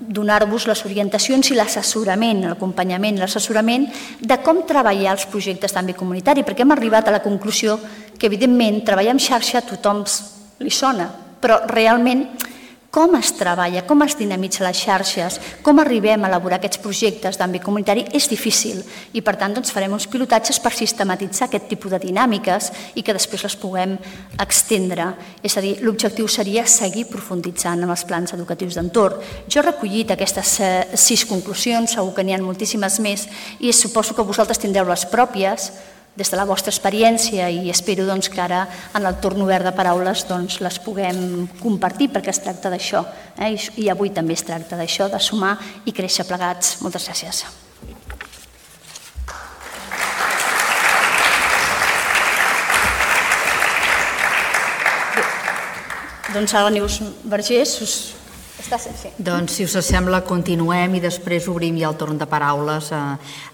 donar-vos les orientacions i l'assessorament, l'acompanyament, l'assessorament de com treballar els projectes d'àmbit comunitari, perquè hem arribat a la conclusió que, evidentment, treballar en xarxa a tothom li sona, però realment com es treballa, com es dinamitza les xarxes, com arribem a elaborar aquests projectes d'àmbit comunitari és difícil i per tant doncs, farem uns pilotatges per sistematitzar aquest tipus de dinàmiques i que després les puguem extendre. És a dir, l'objectiu seria seguir profunditzant en els plans educatius d'entorn. Jo he recollit aquestes eh, sis conclusions, segur que n'hi ha moltíssimes més i suposo que vosaltres tindreu les pròpies, des de la vostra experiència i espero doncs, que ara en el torn obert de paraules doncs, les puguem compartir perquè es tracta d'això eh? I, avui també es tracta d'això, de sumar i créixer plegats. Moltes gràcies. Doncs ara Neus Vergés us està sense. Doncs, si us sembla, continuem i després obrim ja el torn de paraules. Eh,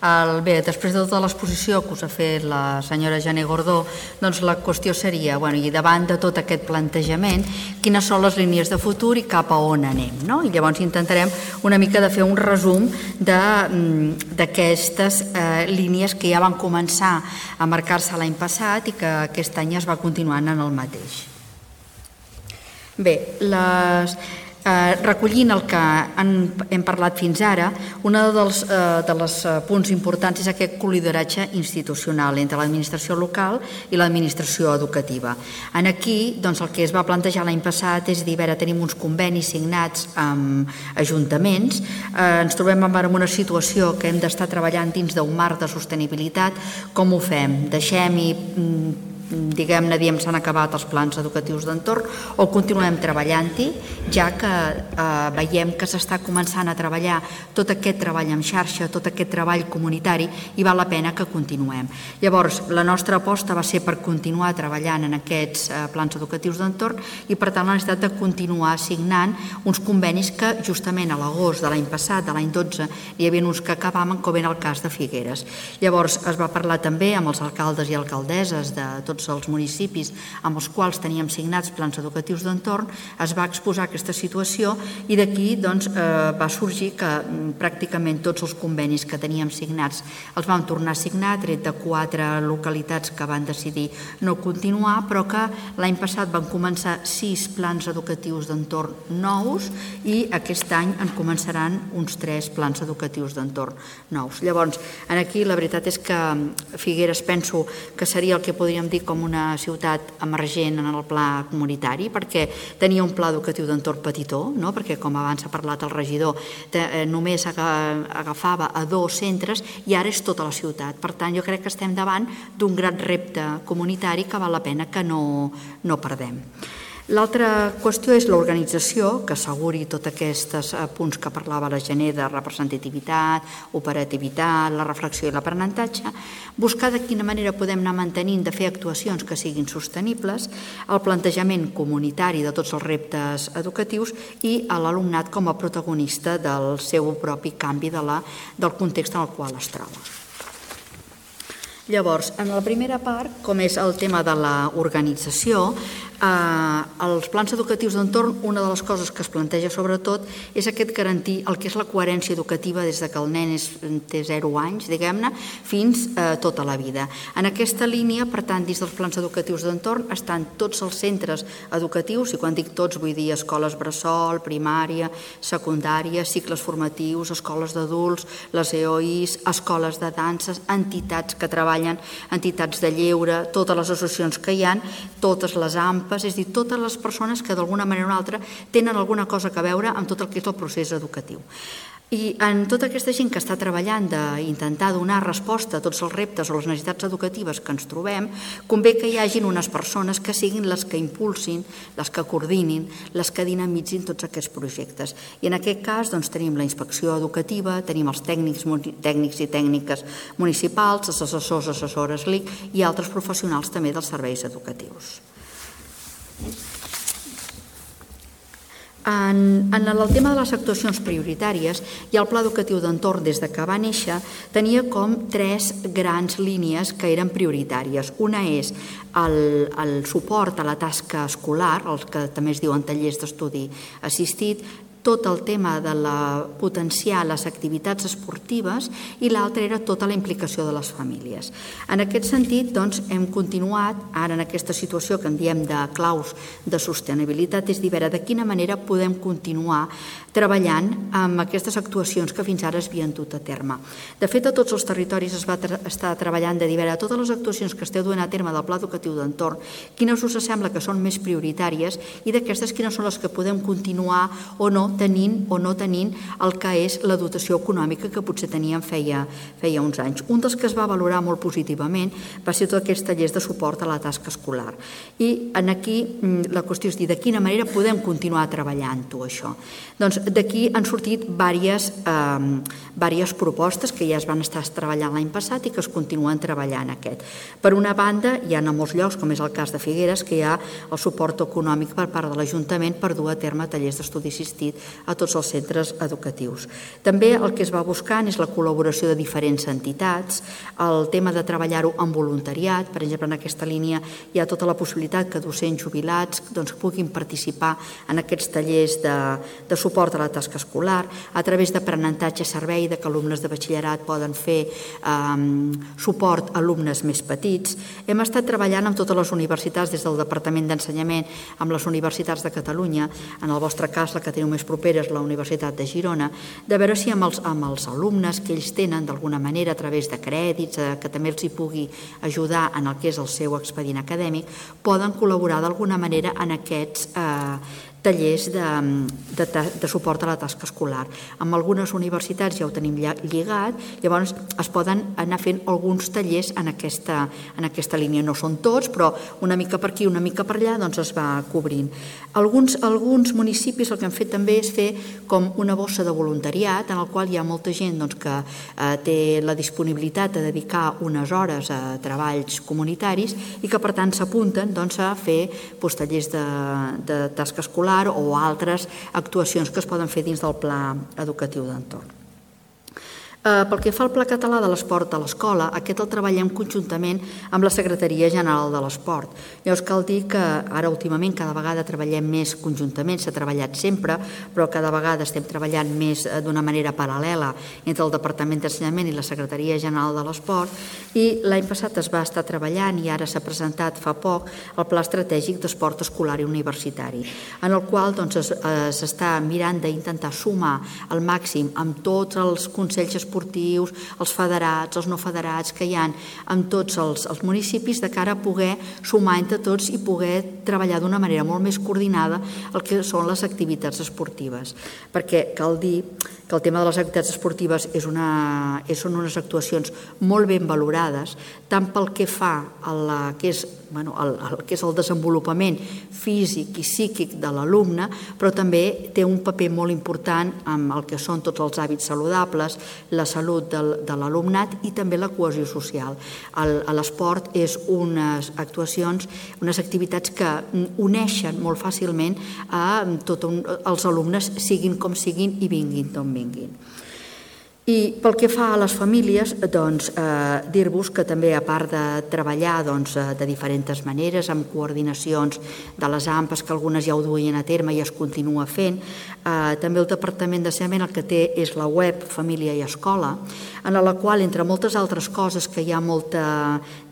el, bé, després de tota l'exposició que us ha fet la senyora Jané Gordó, doncs la qüestió seria, bueno, i davant de tot aquest plantejament, quines són les línies de futur i cap a on anem, no? I llavors intentarem una mica de fer un resum mm, d'aquestes eh, línies que ja van començar a marcar-se l'any passat i que aquest any es va continuant en el mateix. Bé, les, Eh, recollint el que han, hem parlat fins ara, un dels eh, de les eh, punts importants és aquest colideratge institucional entre l'administració local i l'administració educativa. En aquí, doncs, el que es va plantejar l'any passat és dir, a veure, tenim uns convenis signats amb ajuntaments, eh, ens trobem en una situació que hem d'estar treballant dins d'un marc de sostenibilitat, com ho fem? Deixem i mm, diguem-ne, diem s'han acabat els plans educatius d'entorn o continuem treballant-hi, ja que eh, veiem que s'està començant a treballar tot aquest treball en xarxa, tot aquest treball comunitari i val la pena que continuem. Llavors, la nostra aposta va ser per continuar treballant en aquests eh, plans educatius d'entorn i per tant la necessitat de continuar signant uns convenis que justament a l'agost de l'any passat, de l'any 12, hi havia uns que acabaven com era el cas de Figueres. Llavors es va parlar també amb els alcaldes i alcaldesses de tots tots els municipis amb els quals teníem signats plans educatius d'entorn, es va exposar aquesta situació i d'aquí doncs, eh, va sorgir que mm, pràcticament tots els convenis que teníem signats els vam tornar a signar, tret de quatre localitats que van decidir no continuar, però que l'any passat van començar sis plans educatius d'entorn nous i aquest any en començaran uns tres plans educatius d'entorn nous. Llavors, aquí la veritat és que Figueres penso que seria el que podríem dir com una ciutat emergent en el pla comunitari perquè tenia un pla educatiu d'entorn petitó, no? perquè com abans ha parlat el regidor, eh, només agafava a dos centres i ara és tota la ciutat. Per tant, jo crec que estem davant d'un gran repte comunitari que val la pena que no, no perdem. L'altra qüestió és l'organització, que asseguri tots aquests eh, punts que parlava la Gené de representativitat, operativitat, la reflexió i l'aprenentatge, buscar de quina manera podem anar mantenint de fer actuacions que siguin sostenibles, el plantejament comunitari de tots els reptes educatius i a l'alumnat com a protagonista del seu propi canvi de la, del context en el qual es troba. Llavors, en la primera part, com és el tema de l'organització, eh, els plans educatius d'entorn, una de les coses que es planteja sobretot és aquest garantir el que és la coherència educativa des de que el nen és, té 0 anys, diguem-ne, fins eh, tota la vida. En aquesta línia, per tant, dins dels plans educatius d'entorn estan tots els centres educatius, i quan dic tots vull dir escoles bressol, primària, secundària, cicles formatius, escoles d'adults, les EOIs, escoles de danses, entitats que treballen, entitats de lleure, totes les associacions que hi han, totes les AMP, AMPAs, és a dir, totes les persones que d'alguna manera o altra tenen alguna cosa a veure amb tot el que és el procés educatiu. I en tota aquesta gent que està treballant d'intentar donar resposta a tots els reptes o les necessitats educatives que ens trobem, convé que hi hagin unes persones que siguin les que impulsin, les que coordinin, les que dinamitzin tots aquests projectes. I en aquest cas doncs, tenim la inspecció educativa, tenim els tècnics, tècnics i tècniques municipals, els assessors, assessores LIC i altres professionals també dels serveis educatius. En, en el tema de les actuacions prioritàries i el Pla Educatiu d'Entorn des de que va néixer tenia com tres grans línies que eren prioritàries. Una és el, el suport a la tasca escolar, els que també es diuen tallers d'estudi assistit, tot el tema de la potenciar les activitats esportives i l'altre era tota la implicació de les famílies. En aquest sentit, doncs, hem continuat, ara en aquesta situació que en diem de claus de sostenibilitat, és dir, de quina manera podem continuar treballant amb aquestes actuacions que fins ara es havien dut a terme. De fet, a tots els territoris es va estar treballant de dir, a totes les actuacions que esteu duent a terme del Pla Educatiu d'Entorn, quines us sembla que són més prioritàries i d'aquestes quines són les que podem continuar o no tenint o no tenint el que és la dotació econòmica que potser teníem feia, feia uns anys. Un dels que es va valorar molt positivament va ser tots aquests tallers de suport a la tasca escolar. I en aquí mm, la qüestió és dir de quina manera podem continuar treballant-ho això. Doncs d'aquí han sortit diverses, eh, diverses propostes que ja es van estar treballant l'any passat i que es continuen treballant aquest. Per una banda, hi ha a molts llocs, com és el cas de Figueres, que hi ha el suport econòmic per part de l'Ajuntament per dur a terme tallers d'estudi assistit a tots els centres educatius. També el que es va buscant és la col·laboració de diferents entitats, el tema de treballar-ho en voluntariat, per exemple, en aquesta línia hi ha tota la possibilitat que docents jubilats doncs, puguin participar en aquests tallers de, de suport a la tasca escolar, a través d'aprenentatge servei, de que alumnes de batxillerat poden fer eh, suport a alumnes més petits. Hem estat treballant amb totes les universitats des del Departament d'Ensenyament, amb les universitats de Catalunya, en el vostre cas la que teniu més propera és la Universitat de Girona, de veure si amb els, amb els alumnes que ells tenen d'alguna manera a través de crèdits, eh, que també els hi pugui ajudar en el que és el seu expedient acadèmic, poden col·laborar d'alguna manera en aquests eh, tallers de, de, de suport a la tasca escolar. Amb algunes universitats ja ho tenim lligat, llavors es poden anar fent alguns tallers en aquesta, en aquesta línia. No són tots, però una mica per aquí, una mica per allà, doncs es va cobrint. Alguns, alguns municipis el que han fet també és fer com una bossa de voluntariat en el qual hi ha molta gent doncs, que eh, té la disponibilitat de dedicar unes hores a treballs comunitaris i que per tant s'apunten doncs, a fer doncs, tallers de, de tasca escolar escolar o altres actuacions que es poden fer dins del pla educatiu d'entorn. Eh, pel que fa al Pla Català de l'Esport a l'Escola, aquest el treballem conjuntament amb la Secretaria General de l'Esport. Llavors cal dir que ara últimament cada vegada treballem més conjuntament, s'ha treballat sempre, però cada vegada estem treballant més eh, d'una manera paral·lela entre el Departament d'Ensenyament i la Secretaria General de l'Esport i l'any passat es va estar treballant i ara s'ha presentat fa poc el Pla Estratègic d'Esport Escolar i Universitari, en el qual s'està doncs, mirant d'intentar sumar al màxim amb tots els consells esportius, els federats, els no federats que hi han en tots els, els municipis de cara a poder sumar entre tots i poder treballar d'una manera molt més coordinada el que són les activitats esportives. Perquè cal dir que el tema de les activitats esportives és una, és, són unes actuacions molt ben valorades, tant pel que fa a la, que és, bueno, el, el, que és el desenvolupament físic i psíquic de l'alumne, però també té un paper molt important amb el que són tots els hàbits saludables, la salut del, de l'alumnat i també la cohesió social. L'esport és unes actuacions, unes activitats que uneixen molt fàcilment a tot un, els alumnes, siguin com siguin i vinguin d'on vinguin. I pel que fa a les famílies, doncs, eh, dir-vos que també, a part de treballar doncs, eh, de diferents maneres, amb coordinacions de les AMPAs, que algunes ja ho duien a terme i es continua fent, eh, també el Departament d'Ensenyament el que té és la web Família i Escola, en la qual, entre moltes altres coses, que hi ha molta,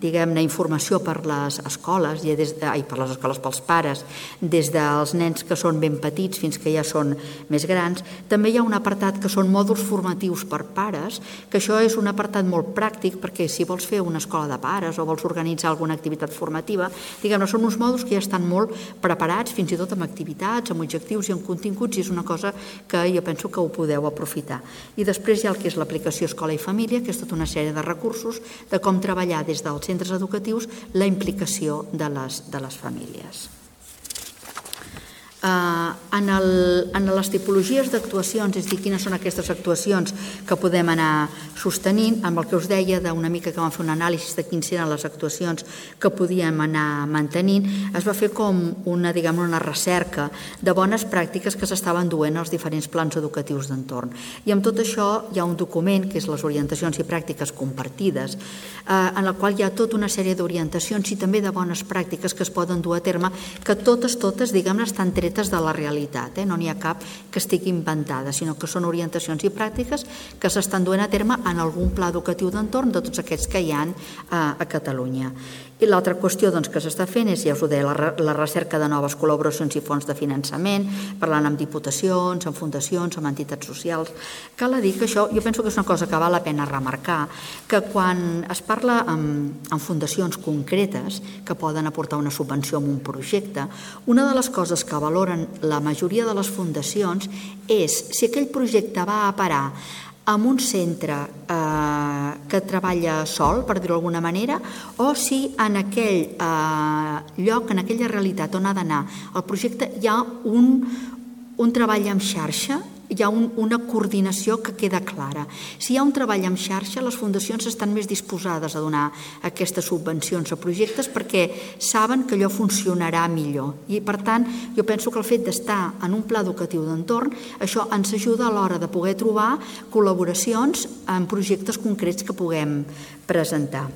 diguem-ne, informació per les escoles, i des de, ai, per les escoles pels pares, des dels nens que són ben petits fins que ja són més grans, també hi ha un apartat que són mòduls formatius per pares, que això és un apartat molt pràctic perquè si vols fer una escola de pares o vols organitzar alguna activitat formativa, diguem-ne, són uns mòduls que ja estan molt preparats, fins i tot amb activitats, amb objectius i amb continguts, i és una cosa que jo penso que ho podeu aprofitar. I després hi ha el que és l'aplicació Escola i Família, que és tota una sèrie de recursos de com treballar des dels centres educatius la implicació de les, de les famílies. Eh, en, el, en les tipologies d'actuacions, és dir, quines són aquestes actuacions que podem anar sostenint, amb el que us deia d'una mica que vam fer un anàlisi de quines eren les actuacions que podíem anar mantenint, es va fer com una, diguem una recerca de bones pràctiques que s'estaven duent als diferents plans educatius d'entorn. I amb tot això hi ha un document, que és les orientacions i pràctiques compartides, eh, en el qual hi ha tota una sèrie d'orientacions i també de bones pràctiques que es poden dur a terme, que totes, totes, diguem-ne, estan tres tretes de la realitat, eh? no n'hi ha cap que estigui inventada, sinó que són orientacions i pràctiques que s'estan duent a terme en algun pla educatiu d'entorn de tots aquests que hi ha a, a Catalunya. I l'altra qüestió doncs, que s'està fent és, ja us ho deia, la, la recerca de noves col·laboracions i fons de finançament, parlant amb diputacions, amb fundacions, amb entitats socials. Cal dir que això, jo penso que és una cosa que val la pena remarcar, que quan es parla amb, amb fundacions concretes que poden aportar una subvenció a un projecte, una de les coses que valoren la majoria de les fundacions és si aquell projecte va a parar amb un centre eh, que treballa sol, per dir-ho d'alguna manera, o si en aquell eh, lloc, en aquella realitat on ha d'anar el projecte, hi ha un, un treball en xarxa hi ha un, una coordinació que queda clara. Si hi ha un treball en xarxa, les fundacions estan més disposades a donar aquestes subvencions a projectes perquè saben que allò funcionarà millor. I, per tant, jo penso que el fet d'estar en un pla educatiu d'entorn, això ens ajuda a l'hora de poder trobar col·laboracions en projectes concrets que puguem presentar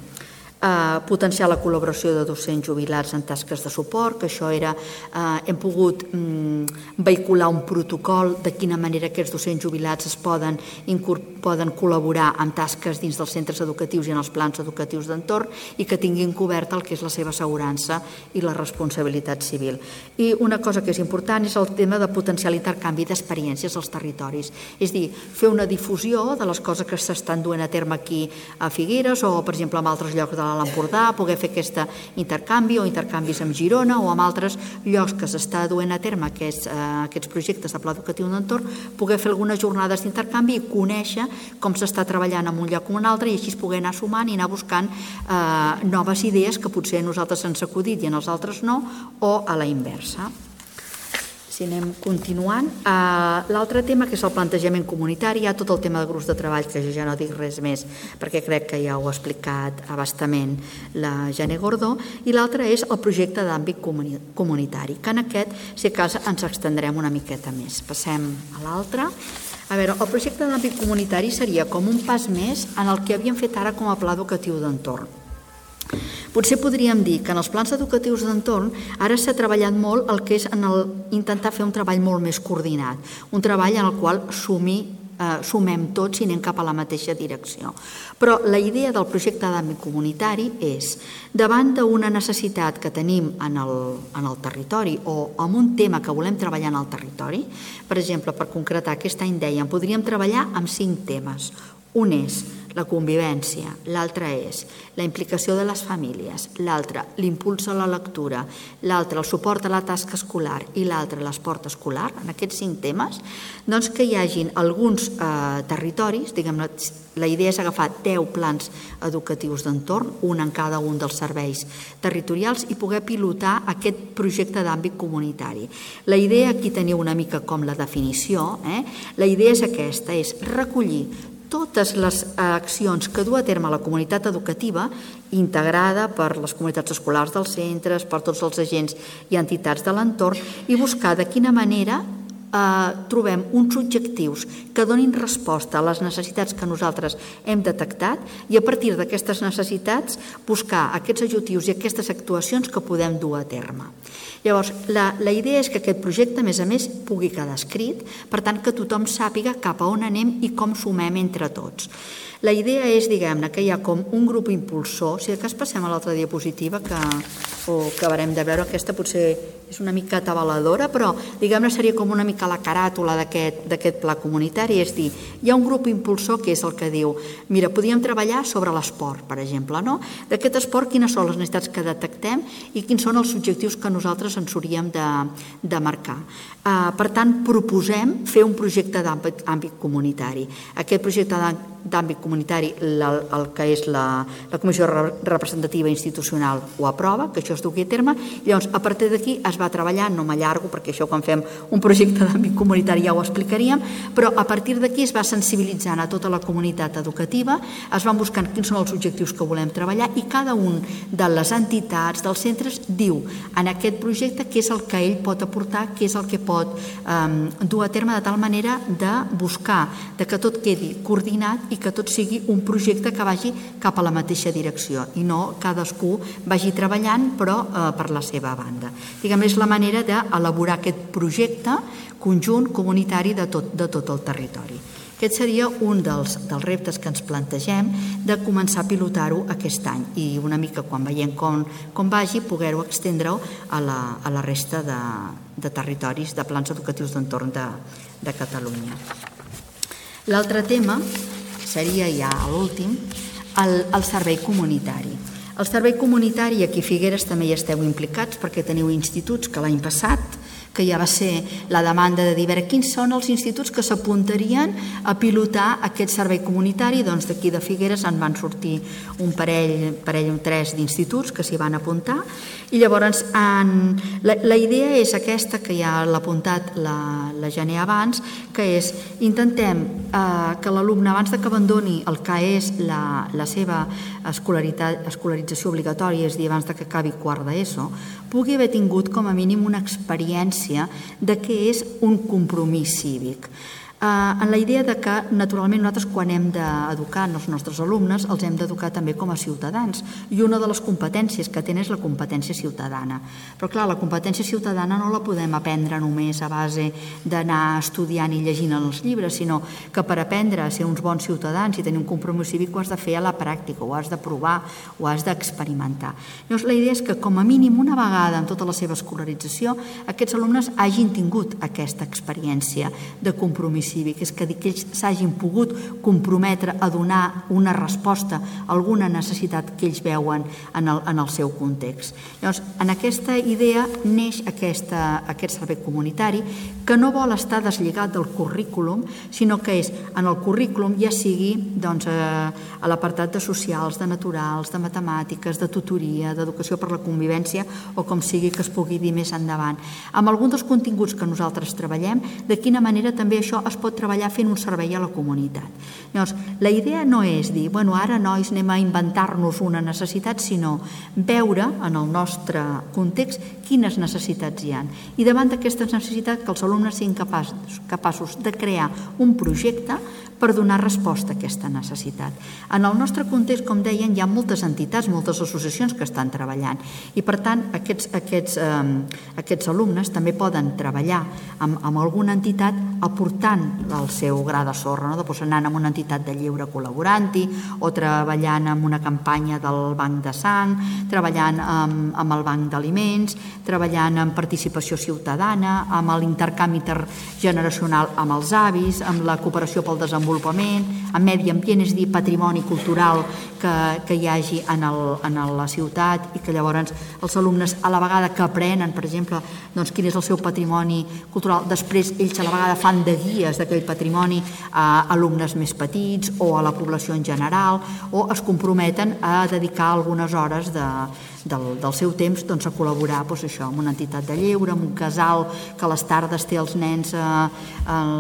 eh, potenciar la col·laboració de docents jubilats en tasques de suport, que això era, eh, hem pogut mm, vehicular un protocol de quina manera aquests docents jubilats es poden, poden col·laborar amb tasques dins dels centres educatius i en els plans educatius d'entorn i que tinguin cobert el que és la seva assegurança i la responsabilitat civil. I una cosa que és important és el tema de potenciar l'intercanvi d'experiències als territoris, és dir, fer una difusió de les coses que s'estan duent a terme aquí a Figueres o, per exemple, en altres llocs de a l'Empordà, poder fer aquest intercanvi o intercanvis amb Girona o amb altres llocs que s'està duent a terme aquests, eh, aquests projectes de pla educatiu d'entorn, poder fer algunes jornades d'intercanvi i conèixer com s'està treballant en un lloc o en un altre i així poder anar sumant i anar buscant eh, noves idees que potser a nosaltres ens acudit i en els altres no, o a la inversa si anem continuant. Uh, L'altre tema, que és el plantejament comunitari, hi ha tot el tema de grups de treball, que jo ja no dic res més, perquè crec que ja ho ha explicat abastament la Jane Gordó, i l'altre és el projecte d'àmbit comunitari, que en aquest, si a casa, ens extendrem una miqueta més. Passem a l'altre. A veure, el projecte d'àmbit comunitari seria com un pas més en el que havíem fet ara com a pla educatiu d'entorn. Potser podríem dir que en els plans educatius d'entorn ara s'ha treballat molt el que és en el, intentar fer un treball molt més coordinat, un treball en el qual sumi eh, sumem tots i anem cap a la mateixa direcció. Però la idea del projecte d'àmbit comunitari és, davant d'una necessitat que tenim en el, en el territori o amb un tema que volem treballar en el territori, per exemple, per concretar, aquest any dèiem, podríem treballar amb cinc temes. Un és la convivència, l'altre és la implicació de les famílies, l'altre l'impuls a la lectura, l'altre el suport a la tasca escolar i l'altre l'esport escolar, en aquests cinc temes, doncs que hi hagin alguns eh, territoris, diguem la idea és agafar 10 plans educatius d'entorn, un en cada un dels serveis territorials i poder pilotar aquest projecte d'àmbit comunitari. La idea, aquí teniu una mica com la definició, eh? la idea és aquesta, és recollir totes les accions que du a terme la comunitat educativa, integrada per les comunitats escolars dels centres, per tots els agents i entitats de l'entorn, i buscar de quina manera eh, trobem uns objectius que donin resposta a les necessitats que nosaltres hem detectat i a partir d'aquestes necessitats buscar aquests objectius i aquestes actuacions que podem dur a terme. Llavors, la, la idea és que aquest projecte, a més a més, pugui quedar escrit, per tant, que tothom sàpiga cap a on anem i com sumem entre tots. La idea és, diguem-ne, que hi ha com un grup impulsor, si de cas passem a l'altra diapositiva que, o acabarem de veure, aquesta potser és una mica atabaladora, però diguem-ne seria com una mica la caràtula d'aquest pla comunitari, és dir, hi ha un grup impulsor que és el que diu, mira, podríem treballar sobre l'esport, per exemple, no? D'aquest esport, quines són les necessitats que detectem i quins són els objectius que nosaltres ens hauríem de, de marcar. Uh, per tant, proposem fer un projecte d'àmbit comunitari. Aquest projecte d'àmbit comunitari, la, el que és la, la Comissió Representativa Institucional ho aprova, que això es dugui a terme, llavors a partir d'aquí es va treballar, no m'allargo perquè això quan fem un projecte l'àmbit comunitari ja ho explicaríem, però a partir d'aquí es va sensibilitzant a tota la comunitat educativa, es van buscant quins són els objectius que volem treballar i cada un de les entitats, dels centres, diu en aquest projecte què és el que ell pot aportar, què és el que pot eh, dur a terme de tal manera de buscar de que tot quedi coordinat i que tot sigui un projecte que vagi cap a la mateixa direcció i no cadascú vagi treballant però eh, per la seva banda. Diguem, és la manera d'elaborar aquest projecte conjunt comunitari de tot, de tot el territori. Aquest seria un dels, dels reptes que ens plantegem de començar a pilotar-ho aquest any i una mica quan veiem com, com vagi poder-ho extendre a la, a la resta de, de territoris, de plans educatius d'entorn de, de Catalunya. L'altre tema seria ja l'últim, el, el servei comunitari. El servei comunitari, aquí Figueres també hi esteu implicats perquè teniu instituts que l'any passat que ja va ser la demanda de dir veure quins són els instituts que s'apuntarien a pilotar aquest servei comunitari, doncs d'aquí de Figueres en van sortir un parell, parell o tres d'instituts que s'hi van apuntar. I llavors en, la, la idea és aquesta que ja l'ha apuntat la, la Gené abans, que és intentem eh, que l'alumne abans de que abandoni el que és la, la seva escolaritat, escolarització obligatòria, és dir, abans de que acabi quart d'ESO, pugui haver tingut com a mínim una experiència de què és un compromís cívic. Eh, en la idea de que, naturalment, nosaltres quan hem d'educar els nostres alumnes els hem d'educar també com a ciutadans i una de les competències que tenen és la competència ciutadana. Però, clar, la competència ciutadana no la podem aprendre només a base d'anar estudiant i llegint els llibres, sinó que per aprendre a ser uns bons ciutadans i tenir un compromís cívic ho has de fer a la pràctica, ho has de provar, ho has d'experimentar. Llavors, la idea és que, com a mínim, una vegada en tota la seva escolarització, aquests alumnes hagin tingut aquesta experiència de compromís cívic, és que, ells s'hagin pogut comprometre a donar una resposta a alguna necessitat que ells veuen en el, en el seu context. Llavors, en aquesta idea neix aquesta, aquest servei comunitari que no vol estar deslligat del currículum, sinó que és en el currículum ja sigui doncs, eh, a l'apartat de socials, de naturals, de matemàtiques, de tutoria, d'educació per la convivència o com sigui que es pugui dir més endavant. Amb algun dels continguts que nosaltres treballem, de quina manera també això es pot treballar fent un servei a la comunitat. Llavors, la idea no és dir, bueno, ara nois anem a inventar-nos una necessitat, sinó veure en el nostre context quines necessitats hi han. I davant d'aquestes necessitats que els alumnes siguin capaços, capaços de crear un projecte per donar resposta a aquesta necessitat. En el nostre context, com deien, hi ha moltes entitats, moltes associacions que estan treballant i, per tant, aquests, aquests, eh, aquests alumnes també poden treballar amb, amb alguna entitat aportant el seu gra de sorra, no? Després anant amb una entitat de lleure col·laborant-hi o treballant amb una campanya del Banc de Sang, treballant amb, amb el Banc d'Aliments, treballant en participació ciutadana, amb l'intercanvi intergeneracional amb els avis, amb la cooperació pel desenvolupament desenvolupament, en medi ambient, és dir, patrimoni cultural que, que hi hagi en, el, en la ciutat i que llavors els alumnes a la vegada que aprenen, per exemple, doncs, quin és el seu patrimoni cultural, després ells a la vegada fan de guies d'aquell patrimoni a alumnes més petits o a la població en general o es comprometen a dedicar algunes hores de, del, del seu temps doncs, a col·laborar doncs, això, amb una entitat de lleure, amb un casal que a les tardes té els nens eh, el,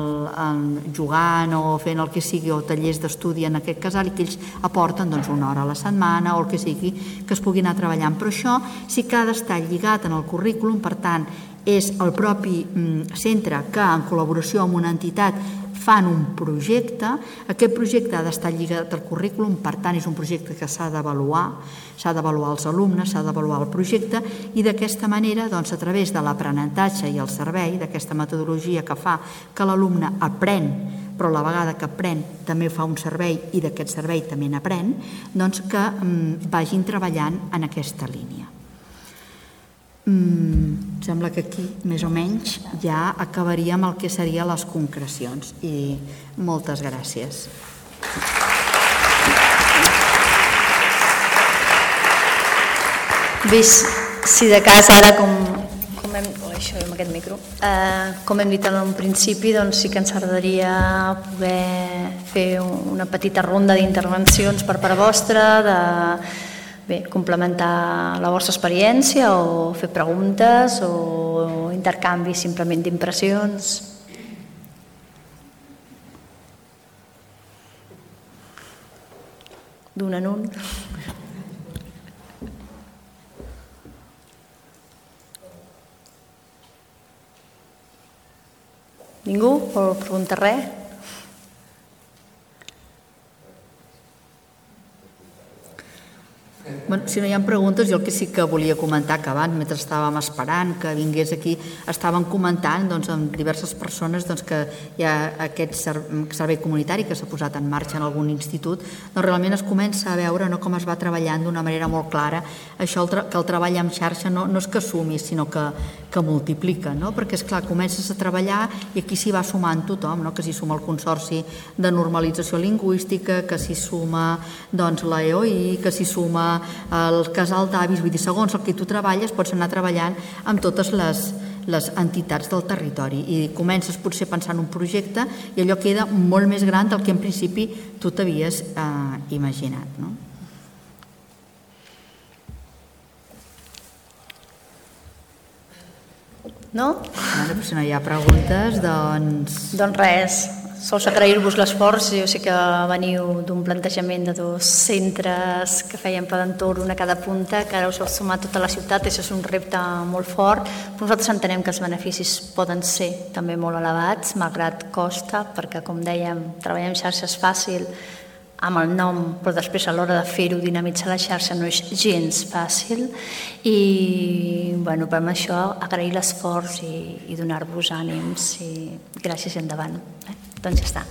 el, jugant o fent el que sigui o tallers d'estudi en aquest casal i que ells aporten doncs, una hora a la setmana o el que sigui que es pugui anar treballant. Però això sí que ha d'estar lligat en el currículum, per tant, és el propi mm, centre que en col·laboració amb una entitat fan un projecte, aquest projecte ha d'estar lligat al currículum, per tant és un projecte que s'ha d'avaluar, s'ha d'avaluar els alumnes, s'ha d'avaluar el projecte i d'aquesta manera, doncs, a través de l'aprenentatge i el servei, d'aquesta metodologia que fa que l'alumne aprèn però a la vegada que aprèn també fa un servei i d'aquest servei també n'aprèn, doncs que mm, vagin treballant en aquesta línia. Mm, sembla que aquí, més o menys, ja acabaríem el que serien les concrecions. I moltes gràcies. Bé, si de cas ara, com, com hem, oh, això, amb aquest micro, eh, com hem dit en un principi, doncs sí que ens agradaria poder fer una petita ronda d'intervencions per part vostra, de, bé, complementar la vostra experiència o fer preguntes o intercanvi simplement d'impressions. D'un en un. Ningú vol preguntar res? Bueno, si no hi ha preguntes, jo el que sí que volia comentar, que abans, mentre estàvem esperant que vingués aquí, estaven comentant doncs, amb diverses persones doncs, que hi ha aquest servei comunitari que s'ha posat en marxa en algun institut, doncs realment es comença a veure no, com es va treballant d'una manera molt clara això que el treball en xarxa no, no és que sumi, sinó que, que multiplica, no? perquè és clar, comences a treballar i aquí s'hi va sumant tothom, no? que s'hi suma el Consorci de Normalització Lingüística, que s'hi suma doncs, la EOI, que s'hi suma el casal d'avis, vull dir, segons el que tu treballes pots anar treballant amb totes les, les entitats del territori i comences potser pensant en un projecte i allò queda molt més gran del que en principi tu t'havies eh, imaginat. No? No? Bueno, si no hi ha preguntes, doncs... Doncs res, sols agrair-vos l'esforç. Jo sé que veniu d'un plantejament de dos centres que feien per entorn una a cada punta, que ara us heu sumat tota la ciutat, això és un repte molt fort, però nosaltres entenem que els beneficis poden ser també molt elevats, malgrat costa, perquè, com dèiem, treballar en xarxes fàcil, amb el nom, però després a l'hora de fer-ho, dinamitzar la xarxa, no és gens fàcil i bueno, per això agrair l'esforç i, i donar-vos ànims i gràcies endavant. Eh? Doncs ja està.